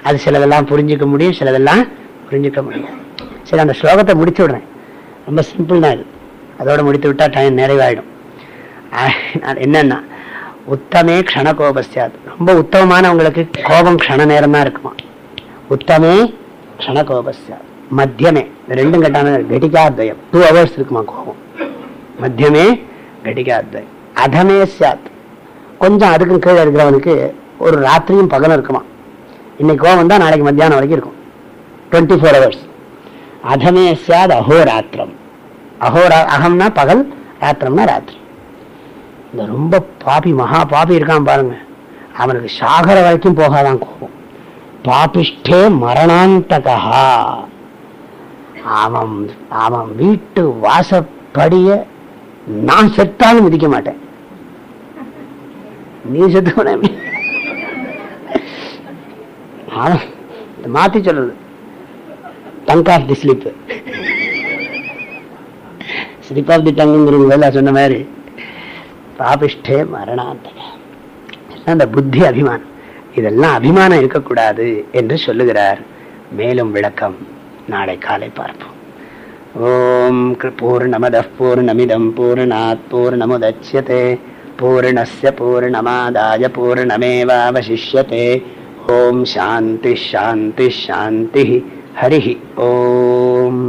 அது சிலதெல்லாம் புரிஞ்சுக்க முடியும் சிலதெல்லாம் புரிஞ்சுக்க முடியும் சரி அந்த ஸ்லோகத்தை முடிச்சு விடுறேன். ரொம்ப சிம்பிள் தான் இது. அதோட முடித்து விட்டா டைம் நிறைவாயிடும். என்னன்னா உத்தமே க்ஷண கோபஸ்யாத் ரொம்ப உத்தமமானவங்களுக்கு கோபம் க்ஷண நேரம் தான் இருக்குமா? உத்தமே க்ஷண கோபஸ்யாத் மத்தியமே ரெண்டும் கட்டான கடிகாத்வயம். டூ ஹவர்ஸ் இருக்குமா கோபம்? மத்தியமே கடிகாத்வயம். அதமே சாத். கொஞ்சம் அதுக்கும் கீழே இருக்கிறவனுக்கு ஒரு ராத்திரியும் பகலும் இருக்குமா? இன்னைக்கு கோபம் தான் நாளைக்கு மத்தியானம் வரைக்கும் இருக்கும். டுவெண்ட்டி ஃபோர் ஹவர்ஸ் அதமே சாத் அகோராத்திரம் அகோரா அகம்னா பகல் ராத்திரம்னா ராத்திரி. இந்த ரொம்ப பாபி மகா பாபி இருக்கான் பாருங்க. அவனுக்கு சாகர வரைக்கும் போகாதான் கோபம். பாபிஷ்டே மரணாந்தகா அவன் அவன் வீட்டு வாசப்படிய நான் செத்தாலும் மிதிக்க மாட்டேன். நீ செத்து அவன் மாற்றி மாத்தி tongue of the slip slip of the டங்குங்கிறது வேலை சொன்ன மாதிரி பாபிஷ்டே மரணாந்தக. அந்த புத்தி அபிமானம். இதெல்லாம் அபிமானம் இருக்கக்கூடாது என்று சொல்லுகிறார். மேலும் விளக்கம் நாளை காலை பார்ப்போம். ஓம் பூர்ணமத பூர்ணமிதம் பூர்ணாத் பூர்ணமுதட்சியதே பூர்ணச பூர்ணமாதாய பூர்ணமேவாவசிஷ்யதே. ஓம் சாந்தி ஷாந்தி ஷாந்தி ஹரி ஓம்.